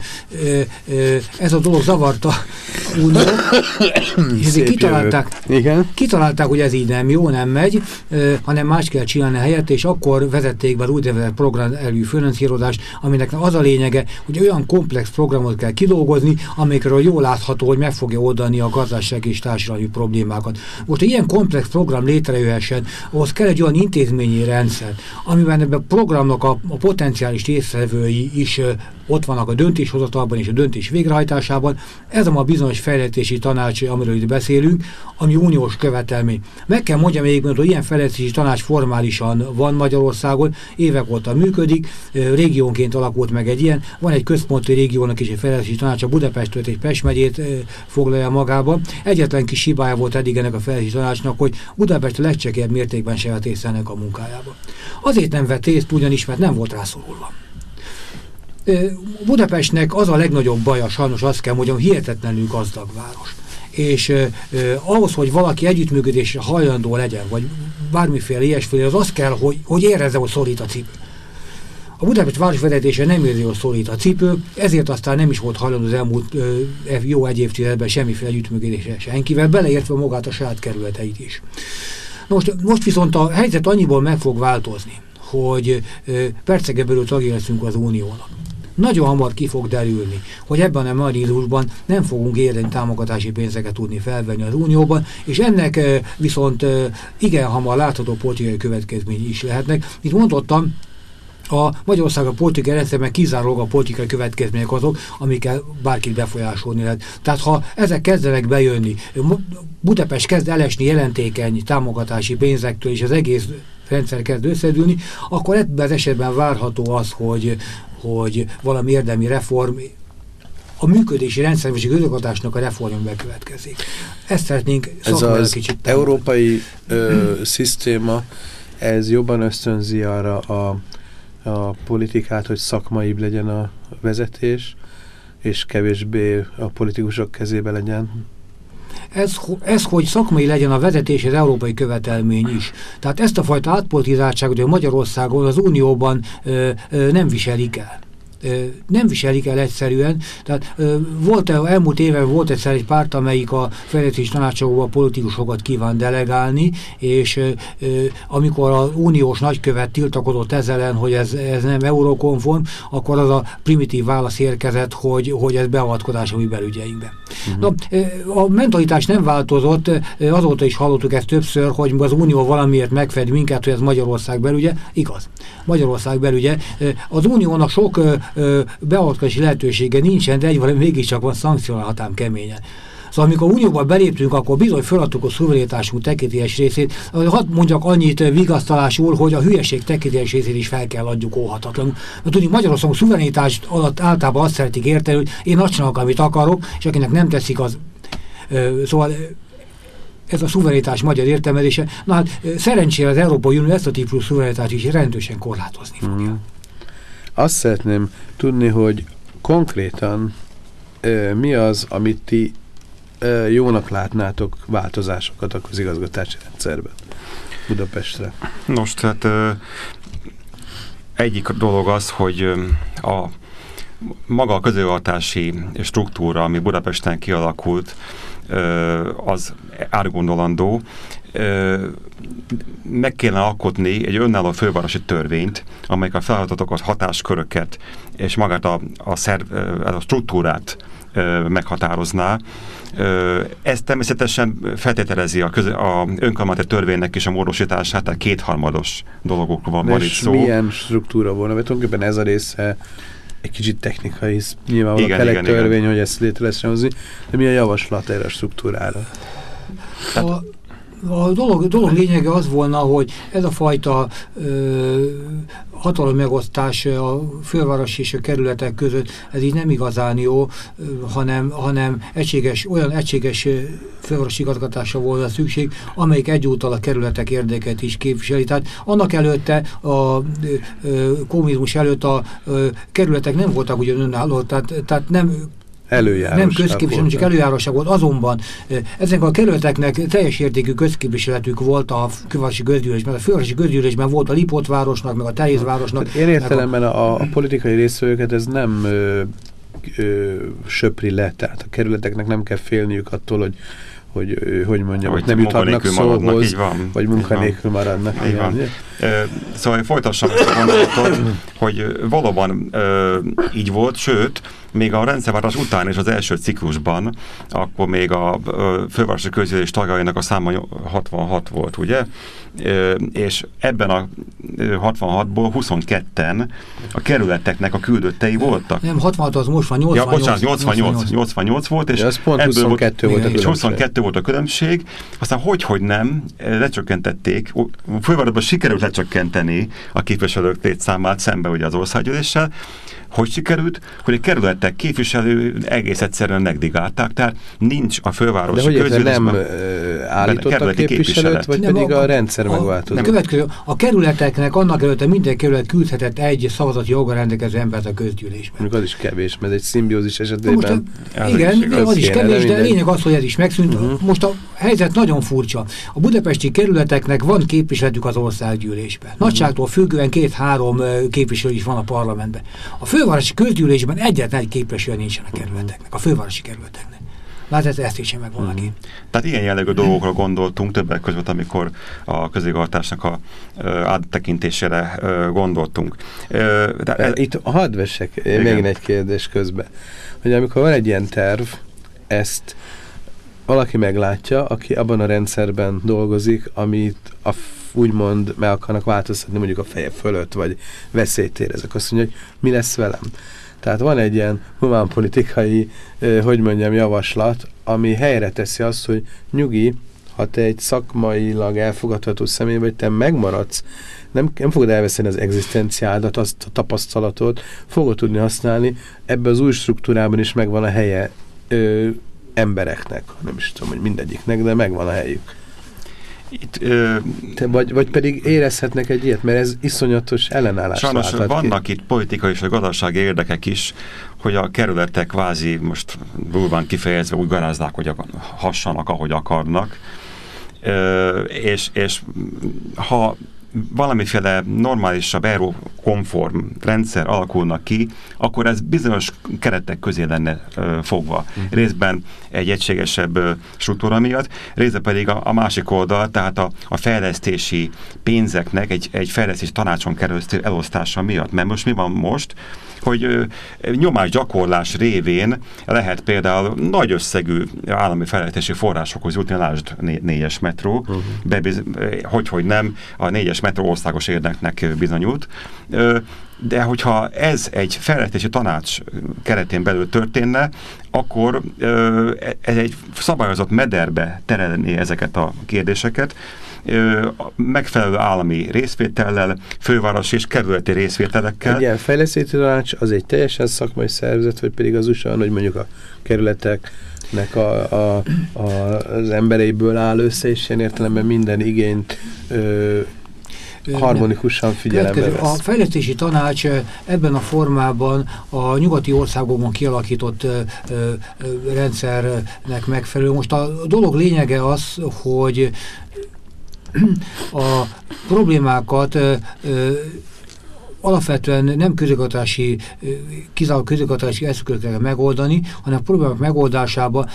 ez a dolog zavarta Unió, és (coughs) kitalálták, Igen. kitalálták, hogy ez így nem jó, nem megy, hanem más kell csinálni a helyet, és akkor vezették be úgynevezett program elű finanszírozást, aminek az a lényege, hogy olyan komplex programot kell kidolgozni, amikről jól látható, hogy meg fogja oldani a gazdaság és társadalmi problémákat. Most egy ilyen komplex program létrejöhessen, ahhoz kell egy olyan intézményi rendszer, amiben ebben a programnak a, a potenciális résztvevői is ott vannak a döntéshozatalban és a döntés végrehajtásában. Ez a ma bizonyos fejlesztési tanács, amiről itt beszélünk, ami uniós követelmény. Meg kell mondjam még, hogy ilyen fejlesztési tanács formálisan van Magyarországon, évek óta működik, régiónként alakult meg egy ilyen, van egy központi régiónak is egy fejlesztési tanács, a Budapestet és Pest megyét foglalja magába. Egyetlen kis hibája volt eddig ennek a fejlesztési tanácsnak, hogy Budapest a legcsekebb mértékben se a munkájába. Azért nem vett részt, ugyanis, mert nem volt rászorulva. Budapestnek az a legnagyobb baja, sajnos azt kell mondjam, hihetetlenül gazdag város. És eh, ahhoz, hogy valaki együttműködésre hajlandó legyen, vagy bármiféle ilyesféle, az azt kell, hogy, hogy érezze, hogy szorít a cipő. A Budapest városvezetése nem érzi, hogy szólít a cipő, ezért aztán nem is volt hajlandó az elmúlt ö, jó egy évtizedben semmiféle együttműködésre senkivel, beleértve magát a saját kerületeit is. Most, most viszont a helyzet annyiból meg fog változni, hogy ö, percege belül tagja leszünk az Uniónak nagyon hamar ki fog derülni, hogy ebben a marizmusban nem fogunk érni támogatási pénzeket tudni felvenni az Unióban, és ennek viszont igen hamar látható politikai következmény is lehetnek. Itt mondottam, a Magyarország a politikai rendszerben kizárólag a politikai következmények azok, amikkel bárkit befolyásolni lehet. Tehát ha ezek kezdenek bejönni, Budapest kezd elesni jelentékeny támogatási pénzektől, és az egész rendszer kezd összedülni, akkor ebben az esetben várható az, hogy, hogy valami érdemi reform a működési rendszer és a reformja bekövetkezik. Ezt szeretnénk Ez az kicsit európai ö, szisztéma, ez jobban ösztönzi arra a, a politikát, hogy szakmaibb legyen a vezetés, és kevésbé a politikusok kezébe legyen ez, ez, hogy szakmai legyen a vezetés, az európai követelmény is. Tehát ezt a fajta átpolitizáltságot, hogy Magyarországon az Unióban ö, ö, nem viselik el nem viselik el egyszerűen. Tehát volt elmúlt éve volt egyszer egy párt, amelyik a fejlesztés tanácsokban politikusokat kíván delegálni, és amikor az uniós nagykövet tiltakozott ezzel hogy ez, ez nem eurokonform, akkor az a primitív válasz érkezett, hogy, hogy ez beavatkozás a mi belügyeinkbe. Uh mhm. -huh. Na, a mentalitás nem változott, azóta is hallottuk ezt többször, hogy az unió valamiért megfed minket, hogy ez Magyarország belügye. Igaz. Magyarország belügye. Az uniónak sok beavatkozási lehetősége nincsen, de egy valami mégiscsak van szankcionálhatám keményen. Szóval amikor unióban beléptünk, akkor bizony feladtuk a szuverenitásunk tekintélyes részét. Hadd mondjak annyit vigasztalásul, hogy a hülyeség tekintélyes részét is fel kell adjuk óhatatlanul. Mert tudni, Magyarországon szuverenitás alatt általában azt szeretik érteni, hogy én azt csinálok, amit akarok, és akinek nem teszik, az... Szóval ez a szuverenitás magyar értelmezése. Na hát szerencsére az Európai Unió ezt a típusú szuverenitást is rendősen korlátozni fogja. Mm. Azt szeretném tudni, hogy konkrétan ö, mi az, amit ti ö, jónak látnátok változásokat a közigazgatási rendszerben Budapestre. Nos, tehát ö, egyik dolog az, hogy a maga a közigazgatási struktúra, ami Budapesten kialakult, az árgondolandó, meg kéne alkotni egy önálló fővárosi törvényt, amelyik a feladatokat, hatásköröket és magát a, a, szerv, a struktúrát meghatározná. Ez természetesen feltételezi a, köze, a önkormányzati törvénynek is a módosítását, tehát kétharmados dolgokról van itt szó. milyen struktúra volna? Mert tulajdonképpen ez a része egy kicsit technikai, hisz nyilvánvalóan igen, igen, törvény, igen. hogy ezt létre lesz hozni, de mi a javaslat erre a struktúrára? Tehát, a dolog, dolog lényege az volna, hogy ez a fajta ö, hatalom megosztás a főváros és a kerületek között, ez így nem igazán jó, hanem, hanem egységes, olyan egységes fővárosi igazgatása volna szükség, amelyik egyúttal a kerületek érdeket is képviseli. Tehát annak előtte, a kommunizmus előtt a kerületek nem voltak ugyan önálló, tehát, tehát nem előjárás. Nem közképviselő, csak előjáróság volt. Azonban ezek a kerületeknek teljes értékű közképviseletük volt a fővárosi közgyűlésben. A fővárosi közgyűlésben volt a Lipót városnak, meg a Terézvárosnak. Hát én értelemben a, a, a politikai részvevőket ez nem ö, ö, söpri le, tehát a kerületeknek nem kell félniük attól, hogy hogy, hogy mondjam, hogy nem juthatnak szóhoz, van, vagy munkanélkül maradnak. Így van. Szóval folytassam ezt a gondolatot, hogy valóban így volt, sőt, még a rendszerváltás után és az első ciklusban, akkor még a fővárosi közgyűlés tagjainak a száma 66 volt, ugye? És ebben a 66-ból 22-en a kerületeknek a küldöttei voltak. Nem, 66 az most van 88. Ja, bocsánat, 88, 88, 88 volt, és ez pont 22 volt, volt a és 22 volt a különbség. Aztán hogy, hogy nem, lecsökkentették, fővárosban sikerült lecsökkenteni a képviselők létszámát szembe ugye az országgyűléssel, hogy sikerült? Hogy a kerületek képviselő egész egyszerűen megdigálták, tehát nincs a fővárosi De hogy nem állítottak képviselőt, vagy nem, pedig a, a rendszer a, megváltozott? A, következő, a kerületeknek annak előtte minden kerület küldhetett egy szavazati joga rendelkező embert a közgyűlésben. Mondjuk az is kevés, mert egy szimbiózis esetében... Most, igen, az, az is kevés, de, lényeg az, hogy ez is megszűnt. Uh mhm. -huh. Most a helyzet nagyon furcsa. A budapesti kerületeknek van képviseletük az országgyűlés közgyűlésben. Nagyságtól függően két-három képviselő is van a parlamentben. A fővárosi közgyűlésben egyetlen egy képviselő nincsen a kerületeknek, a fővárosi kerületeknek. Lát, ez ezt is meg valaki. Mm. Tehát ilyen jellegű dolgokra gondoltunk többek között, amikor a közigazgatásnak a áttekintésére gondoltunk. De, e, Itt hadd vessek még egy kérdés közben, hogy amikor van egy ilyen terv, ezt valaki meglátja, aki abban a rendszerben dolgozik, amit a úgymond meg akarnak változtatni mondjuk a feje fölött, vagy veszélyt érezek. Azt mondja, hogy mi lesz velem. Tehát van egy ilyen humánpolitikai, hogy mondjam, javaslat, ami helyre teszi azt, hogy nyugi, ha te egy szakmailag elfogadható személy vagy, te megmaradsz, nem, nem fogod elveszeni az egzisztenciádat, azt a tapasztalatot, fogod tudni használni, ebbe az új struktúrában is megvan a helye ö, embereknek, nem is tudom, hogy mindegyiknek, de megvan a helyük. Itt, ö, Te vagy, vagy pedig érezhetnek egy ilyet, mert ez iszonyatos ellenállás. Sajnos vannak ki. itt politikai és gazdasági érdekek is, hogy a kerületek kvázi most durván kifejezve úgy garázdák, hogy hassanak, ahogy akarnak. Ö, és, és ha valamiféle normálisabb konform rendszer alakulnak ki, akkor ez bizonyos keretek közé lenne ö, fogva. Mm. Részben egy egységesebb ö, struktúra miatt, részben pedig a, a másik oldal, tehát a, a fejlesztési pénzeknek egy, egy fejlesztési tanácson keresztül elosztása miatt. Mert most mi van most? hogy nyomásgyakorlás révén lehet például nagy összegű állami fejlesztési forrásokhoz jutni, lásd négyes metró, uh -huh. Bebiz, hogy, hogy nem, a négyes metró országos érdeknek bizonyult. De hogyha ez egy fejlesztési tanács keretén belül történne, akkor ez egy szabályozott mederbe terelni ezeket a kérdéseket, megfelelő állami részvétellel, fővárosi és kerületi részvételekkel. Egy ilyen fejlesztési tanács az egy teljesen szakmai szervezet, vagy pedig az USA, hogy mondjuk a kerületek nek a, a, a, az embereiből áll össze, és ilyen értelemben minden igényt ö, harmonikusan figyelembe vesz. A fejlesztési tanács ebben a formában a nyugati országokban kialakított rendszernek megfelelő. Most a dolog lényege az, hogy a problémákat alapvetően nem közigazgatási, kizárólag közigazgatási eszközökkel kell megoldani, hanem a problémák megoldásába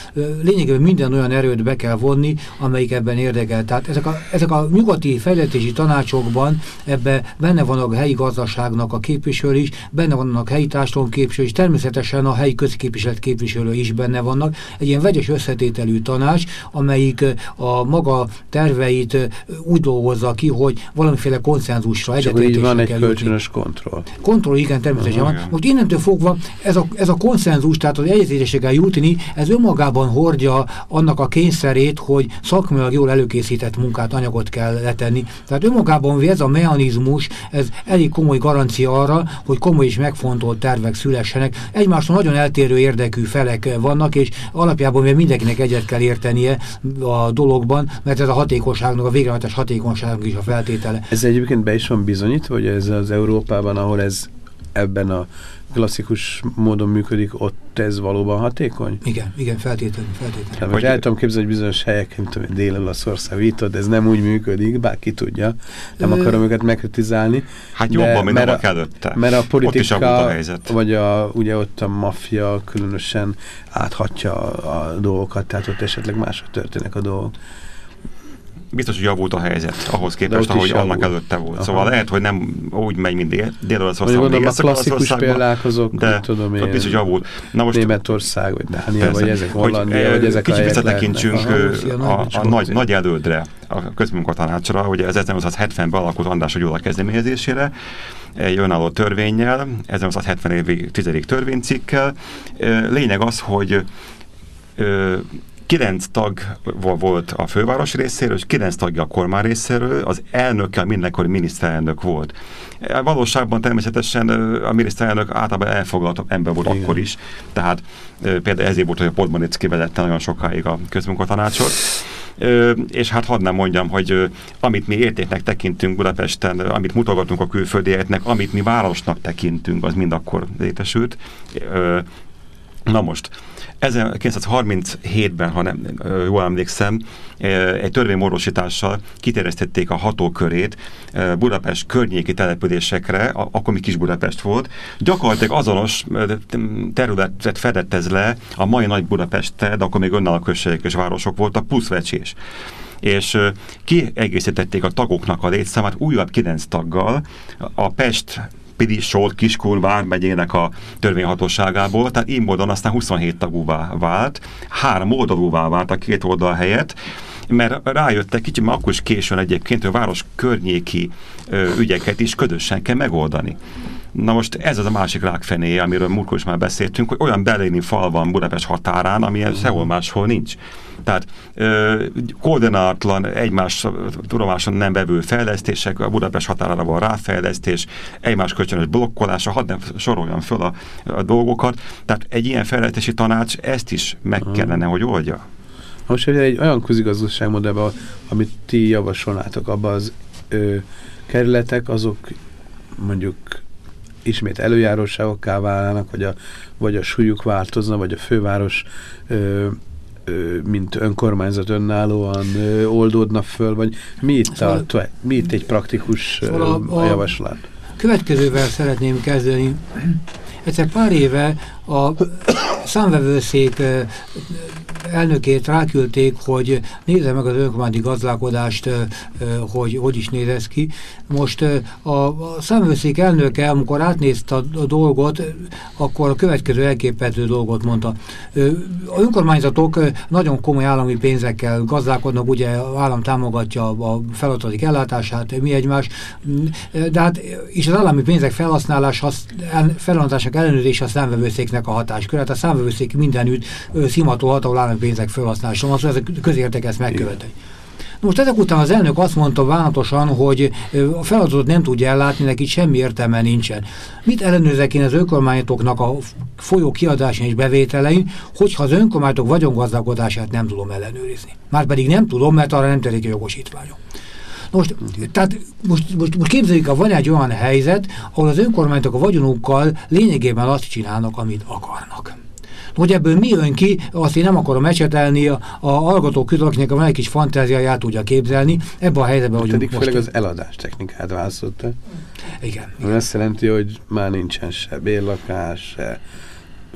lényegében minden olyan erőt be kell vonni, amelyik ebben érdekel. Tehát ezek a, ezek a nyugati fejlesztési tanácsokban ebbe benne vannak a helyi gazdaságnak a képviselő is, benne vannak helyi társadalom képviselő is, természetesen a helyi közképviselet képviselő is benne vannak. Egy ilyen vegyes összetételű tanács, amelyik a maga terveit úgy dolgozza ki, hogy valamiféle konszenzusra egyetértésre egy kölcsönös kontroll. Kontroll, igen, természetesen van. Most innentől fogva ez a, ez a konszenzus, tehát az egyetértésekkel jutni, ez önmagában hordja annak a kényszerét, hogy szakmailag jól előkészített munkát, anyagot kell letenni. Tehát önmagában ez a mechanizmus, ez elég komoly garancia arra, hogy komoly és megfontolt tervek szülessenek. Egymástól nagyon eltérő érdekű felek vannak, és alapjában még mindenkinek egyet kell értenie a dologban, mert ez a hatékonyságnak, a végrehajtás hatékonyságnak is a feltétele. Ez egyébként be is van bizonyítva, hogy ez az Euró Európában, ahol ez ebben a klasszikus módon működik, ott ez valóban hatékony? Igen, igen, feltétlenül, feltétlenül. Hát, hogy el tudom képzelni, hogy bizonyos helyek, mint tudom, Dél-Olaszország, Vitod, ez nem úgy működik, bárki tudja, nem Ö... akarom őket megkritizálni. Hát jobban, mint mert a, előtte. Mert a politika, a helyzet. vagy a, ugye ott a maffia különösen áthatja a, a dolgokat, tehát ott esetleg mások történnek a dolgok biztos, hogy javult a helyzet ahhoz képest, ahogy annak előtte volt. Aha. Szóval lehet, hogy nem úgy megy, mint Dél-Olaszország, dél a klasszikus példák azok, de tudom én, biztos, hogy javult. Na most, Németország, vagy Dánia, vagy ezek Hollandia, vagy ezek Kicsit visszatekintsünk a, a, a, nagy, nagy elődre, a közmunkatanácsra, ugye ez 1970-ben alakult András Gyula kezdeményezésére, egy önálló törvényel, 1970 évi tizedik törvénycikkel. Lényeg az, hogy kilenc tag volt a főváros részéről, és kilenc tagja a kormány részéről, az elnökkel mindenkori miniszterelnök volt. Valóságban természetesen a miniszterelnök általában elfoglalt ember volt Igen. akkor is, tehát például ezért volt, hogy a Podmanicki vezette nagyon sokáig a közmunkatanácsot. Ö, és hát hadd nem mondjam, hogy ö, amit mi értéknek tekintünk Budapesten, ö, amit mutogatunk a külföldieknek, amit mi városnak tekintünk, az mind akkor létesült. Na most, 1937-ben, ha nem, jól emlékszem, egy törvénymódosítással kiterjesztették a hatókörét Budapest környéki településekre, akkor mi kis Budapest volt. Gyakorlatilag azonos területet fedett ez le a mai nagy Budapesttel, de akkor még önálló községek és városok voltak, plusz vecsés és kiegészítették a tagoknak a létszámát újabb kilenc taggal. A Pest Pirisol, Kiskunvár megyének a törvényhatóságából, tehát így módon aztán 27 tagúvá vált, három oldalúvá vált a két oldal helyett, mert rájöttek kicsit, mert akkor is későn egyébként, hogy a város környéki ö, ügyeket is ködösen kell megoldani. Na most ez az a másik rákfené, amiről múltkor is már beszéltünk, hogy olyan beléni fal van Budapest határán, ami sehol máshol nincs. Tehát ö, koordinátlan, egymás tudomáson nem bevő fejlesztések, a Budapest határára van ráfejlesztés, egymás kölcsönös blokkolása, hadd nem soroljam föl a, a dolgokat. Tehát egy ilyen fejlesztési tanács ezt is meg kellene, hogy oldja. Most egy olyan közigazgatóságmodellben, amit ti javasolnátok, abban az ö, kerületek, azok mondjuk ismét előjáróságokká válnának, vagy a, vagy a súlyuk változna, vagy a főváros ö, mint önkormányzat önállóan oldódna föl, vagy mi itt, a, mi itt egy praktikus szóval a, a javaslat? Következővel szeretném kezdeni. Egyszer pár éve a számvevőszék elnökét ráküldték, hogy nézze meg az önkormányzati gazdálkodást, hogy hogy is néz ki. Most a számvevőszék elnöke, amikor átnézte a dolgot, akkor a következő elképesztő dolgot mondta. A önkormányzatok nagyon komoly állami pénzekkel gazdálkodnak, ugye állam támogatja a feladatodik ellátását, mi egymás, de hát, és az állami pénzek felhasználása, felhasználásának ellenőrzése a számvevőszéknek a hatásköre. Hát a számvevőszék mindenütt szimatolhat, ahol állami pénzek felhasználása van, szóval ez a közértek ezt megköveteli. Most ezek után az elnök azt mondta váltosan, hogy a feladatot nem tudja ellátni, neki semmi értelme nincsen. Mit ellenőrzek én az önkormányatoknak a folyó kiadásán és bevételein, hogyha az önkormányzatok vagyongazdálkodását nem tudom ellenőrizni. Márpedig nem tudom, mert arra nem telik a jogosítványom. Most, tehát most, most, most képzeljük, hogy van egy olyan helyzet, ahol az önkormányzatok a vagyonukkal lényegében azt csinálnak, amit akarnak. Hogy ebből mi jön ki, azt én nem akarom ecsetelni, a, a hallgatók közül, akinek van egy kis fantáziáját tudja képzelni, ebben a helyzetben vagyunk Pedig most. az eladás technikát választotta. Igen. Ami azt jelenti, hogy már nincsen se bérlakás, se,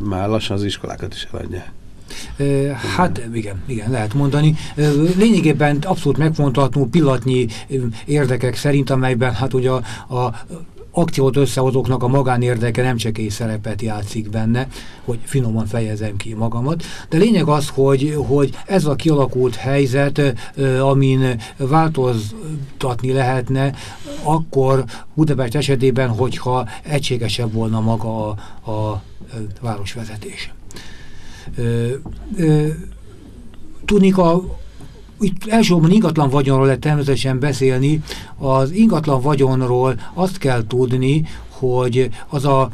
már lassan az iskolákat is eladják. Hát igen, igen, lehet mondani. Lényegében abszolút megfontolható pillanatnyi érdekek szerint, amelyben hát ugye a, a akciót összehozóknak a magánérdeke nem csak egy szerepet játszik benne, hogy finoman fejezem ki magamat, de lényeg az, hogy, hogy ez a kialakult helyzet, amin változtatni lehetne, akkor Budapest esetében, hogyha egységesebb volna maga a, a városvezetés. Tudnik a itt elsősorban ingatlan vagyonról lehet természetesen beszélni. Az ingatlan vagyonról azt kell tudni, hogy az a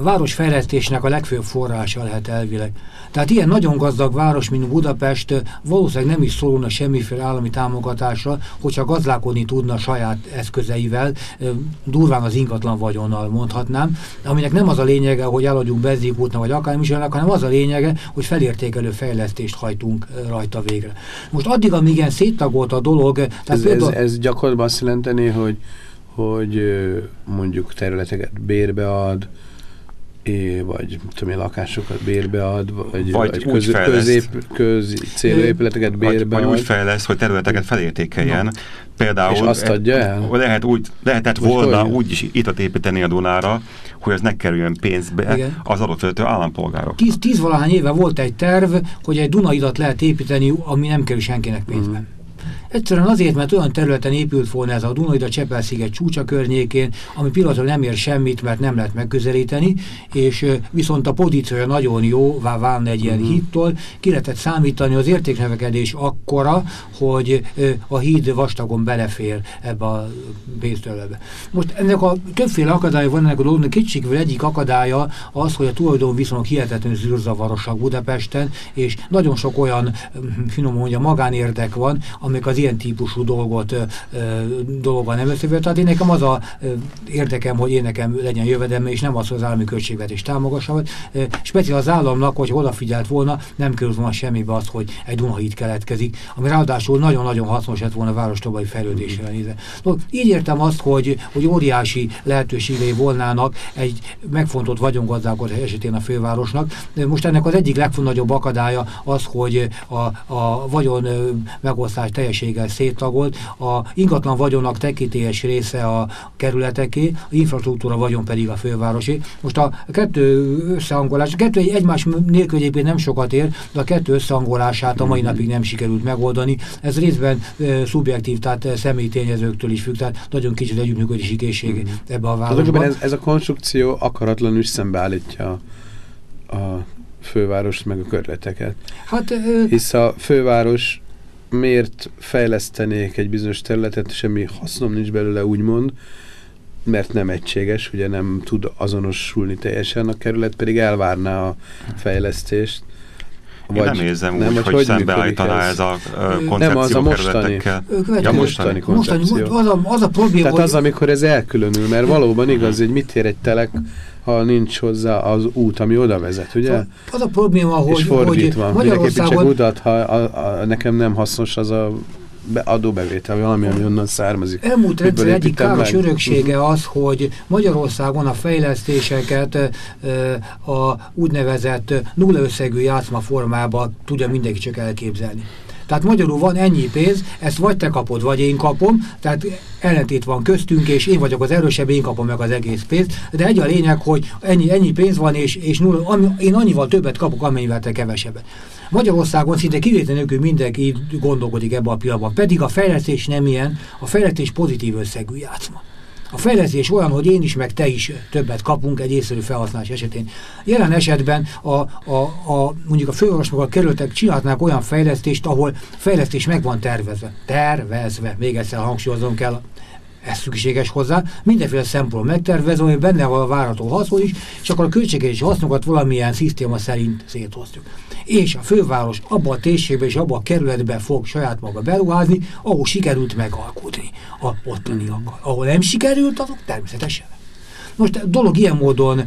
városfejlesztésnek a legfőbb forrása lehet elvileg. Tehát ilyen nagyon gazdag város, mint Budapest valószínűleg nem is szólna semmiféle állami támogatásra, hogyha gazdálkodni tudna saját eszközeivel, durván az ingatlan vagyonnal mondhatnám, aminek nem az a lényege, hogy eladjunk benzinkútna vagy akármi is hanem az a lényege, hogy felértékelő fejlesztést hajtunk rajta végre. Most addig, amíg ilyen széttagolt a dolog... Tehát ez, például... ez, ez gyakorlatban azt jelenteni, hogy hogy mondjuk területeket bérbe ad, vagy tudom én, lakásokat bérbe ad, vagy, vagy, vagy köz, közép, köz célú épületeket bérbe vagy, ad. Vagy úgy fejlesz, hogy területeket felértékeljen. No. Például és azt adja el? Lehet úgy, lehetett Most volna úgy is itt építeni a Dunára, hogy ez ne kerüljön pénzbe Igen. az adott vezető állampolgárok. Tíz, tíz valahány éve volt egy terv, hogy egy Dunaidat lehet építeni, ami nem kerül senkinek pénzbe. Mm. Egyszerűen azért, mert olyan területen épült volna ez a Dunaida Csepel-sziget csúcsa környékén, ami pillanatra nem ér semmit, mert nem lehet megközelíteni, és viszont a pozíciója nagyon jó, válna egy ilyen uh mhm. -huh. hídtól, ki lehetett számítani az értéknevekedés akkora, hogy a híd vastagon belefér ebbe a pénztőlebe. Most ennek a többféle akadálya van ennek a dolognak, kicsikvel egyik akadálya az, hogy a tulajdon viszonylag hihetetlenül zűrzavarosak Budapesten, és nagyon sok olyan, finom mondja, magánérdek van, amik az ilyen típusú dolgot dologban nem összevéve. Tehát én nekem az a érdekem, hogy én nekem legyen jövedelme, és nem az, hogy az állami költségvetés támogassa. Speciál az államnak, hogy odafigyelt volna, nem került volna semmibe az, hogy egy Dunahíd keletkezik, ami ráadásul nagyon-nagyon hasznos lett volna a várostobai fejlődésre nézve. No, így értem azt, hogy, hogy óriási lehetőségei volnának egy megfontolt vagyongazdálkodás esetén a fővárosnak. Most ennek az egyik legfontosabb akadálya az, hogy a, a vagyon megosztás teljességgel széttagolt, a ingatlan vagyonnak tekintélyes része a kerületeké, a infrastruktúra vagyon pedig a fővárosi. Most a kettő összehangolás, a kettő egymás nélkül egyébként nem sokat ér, de a kettő összehangolását a mai napig nem sikerült megoldani. Ez részben e, szubjektív, tehát személyi tényezőktől is függ, tehát nagyon kicsit együttműködési készség mm. ebbe a városban. Ez, ez a konstrukció akaratlanul szembeállítja a fővárost meg a körleteket. Hát, Hisz a főváros miért fejlesztenék egy bizonyos területet, semmi hasznom nincs belőle, úgymond, mert nem egységes, ugye nem tud azonosulni teljesen, a kerület pedig elvárná a fejlesztést. Vagy Én nem érzem nem, úgy, hogy, hogy szembeállítaná ez a koncepció nem, az a mostani, ja, mostani koncepció. Mostani, az, a, az a probléma, Tehát az, amikor ez elkülönül, mert valóban igaz, hogy mit ér egy telek, ha nincs hozzá az út, ami oda vezet, ugye? Az a probléma, hogy, és fordítva, hogy Magyarországon... csak utat, ha a, a, nekem nem hasznos az a be, adóbevétel, valami, ami onnan származik. Elmúlt rendszer egyik káros meg. öröksége az, hogy Magyarországon a fejlesztéseket a úgynevezett nullaösszegű játszma formába tudja mindenki csak elképzelni. Tehát magyarul van ennyi pénz, ezt vagy te kapod, vagy én kapom, tehát ellentét van köztünk, és én vagyok az erősebb, én kapom meg az egész pénzt, de egy a lényeg, hogy ennyi, ennyi pénz van, és, és nulla, ami, én annyival többet kapok, amennyivel te kevesebbet. Magyarországon szinte kivétel nélkül mindenki gondolkodik ebbe a pillanatban, pedig a fejlesztés nem ilyen, a fejlesztés pozitív összegű játszma. A fejlesztés olyan, hogy én is, meg te is többet kapunk egy észszerű felhasználás esetén. Jelen esetben a, a, a, mondjuk a fővárosnak a kerületek csinálhatnák olyan fejlesztést, ahol fejlesztés meg van tervezve. Tervezve, még egyszer hangsúlyozom kell ez szükséges hozzá, mindenféle szempont megtervezve, hogy benne van a várható haszon is, és akkor a költséges hasznokat valamilyen szisztéma szerint széthoztuk. És a főváros abba a térségbe és abba a kerületbe fog saját maga beruházni, ahol sikerült megalkotni a ottaniakkal. Ahol nem sikerült, azok természetesen most a dolog ilyen módon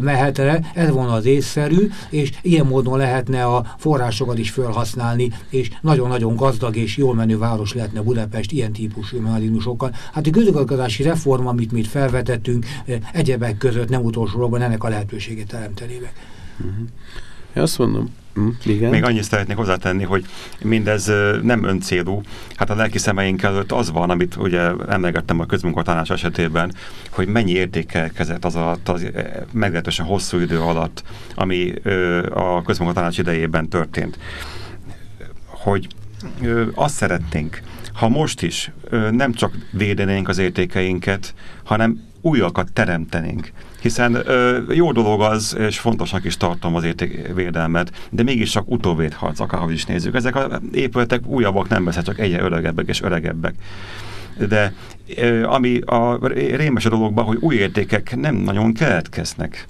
mehet le, ez volna az észszerű, és ilyen módon lehetne a forrásokat is felhasználni, és nagyon-nagyon gazdag és jól menő város lehetne Budapest ilyen típusú mechanizmusokkal. Hát a közigazgatási reform, amit mi felvetettünk, egyebek között nem utolsóban ennek a lehetőségét teremteni meg. Uh -huh. Én azt mondom, Mm, igen. Még annyit szeretnék hozzátenni, hogy mindez nem öncélú. Hát a lelki szemeink előtt az van, amit ugye emlegettem a közmunkatanás esetében, hogy mennyi értékelkezett az alatt, az meglehetősen hosszú idő alatt, ami a közmunkatanás idejében történt. Hogy azt szeretnénk, ha most is nem csak védenénk az értékeinket, hanem újakat teremtenénk. Hiszen ö, jó dolog az, és fontosnak is tartom az értékvédelmet, de mégis csak utóvédharc, akárhogy is nézzük. Ezek az épületek újabbak nem beszél, csak egyre öregebbek és öregebbek de ami a rémes a dologban, hogy új értékek nem nagyon keletkeznek.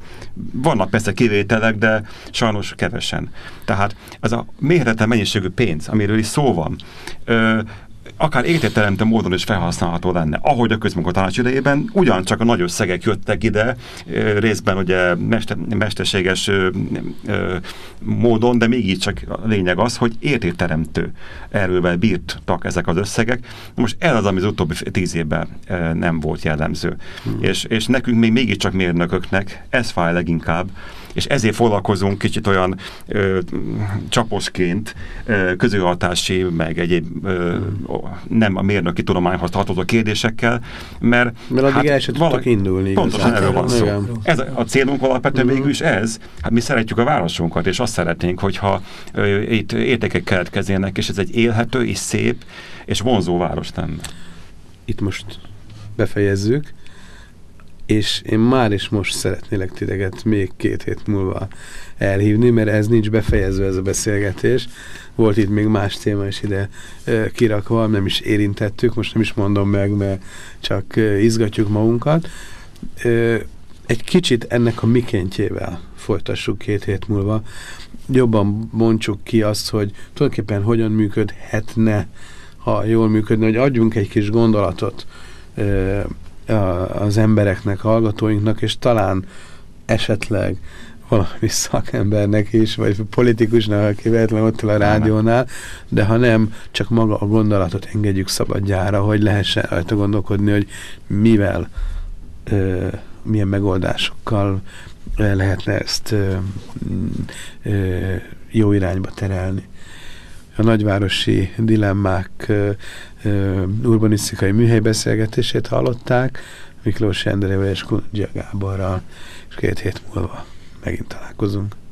Vannak persze kivételek, de sajnos kevesen. Tehát ez a mérhetetlen mennyiségű pénz, amiről is szó van, akár értékteremtő módon is felhasználható lenne. Ahogy a közmunkatanács idejében ugyancsak a nagy összegek jöttek ide, részben ugye mester, mesterséges ö, ö, módon, de mégiscsak a lényeg az, hogy értékteremtő erővel bírtak ezek az összegek. Most ez az, ami az utóbbi tíz évben nem volt jellemző. Hmm. És, és nekünk még mégiscsak mérnököknek ez fáj leginkább, és ezért foglalkozunk kicsit olyan ö, csaposként ö, közülhatási, meg egyéb ö, nem a mérnöki tudományhoz tartozó kérdésekkel, mert mert addig hát, el sem tudtak indulni. Pontosan erről van szó. Ez a célunk alapvetően uh -huh. végül is ez. Hát mi szeretjük a városunkat, és azt szeretnénk, hogyha ö, itt értékek keletkeznének, és ez egy élhető és szép és vonzó város lenne. Itt most befejezzük és én már is most szeretnélek titeket még két hét múlva elhívni, mert ez nincs befejezve ez a beszélgetés. Volt itt még más téma is ide kirakva, nem is érintettük, most nem is mondom meg, mert csak izgatjuk magunkat. Egy kicsit ennek a mikéntjével folytassuk két hét múlva. Jobban bontsuk ki azt, hogy tulajdonképpen hogyan működhetne ha jól működne, hogy adjunk egy kis gondolatot az embereknek, hallgatóinknak, és talán esetleg valami szakembernek is, vagy politikusnak, aki véletlenül ott a rádiónál, de ha nem, csak maga a gondolatot engedjük szabadjára, hogy lehessen rajta gondolkodni, hogy mivel, ö, milyen megoldásokkal lehetne ezt ö, ö, jó irányba terelni. A nagyvárosi dilemmák ö, ö, urbanisztikai műhelybeszélgetését hallották, Miklós Endrével és Kundzsia Gáborral, és két hét múlva megint találkozunk.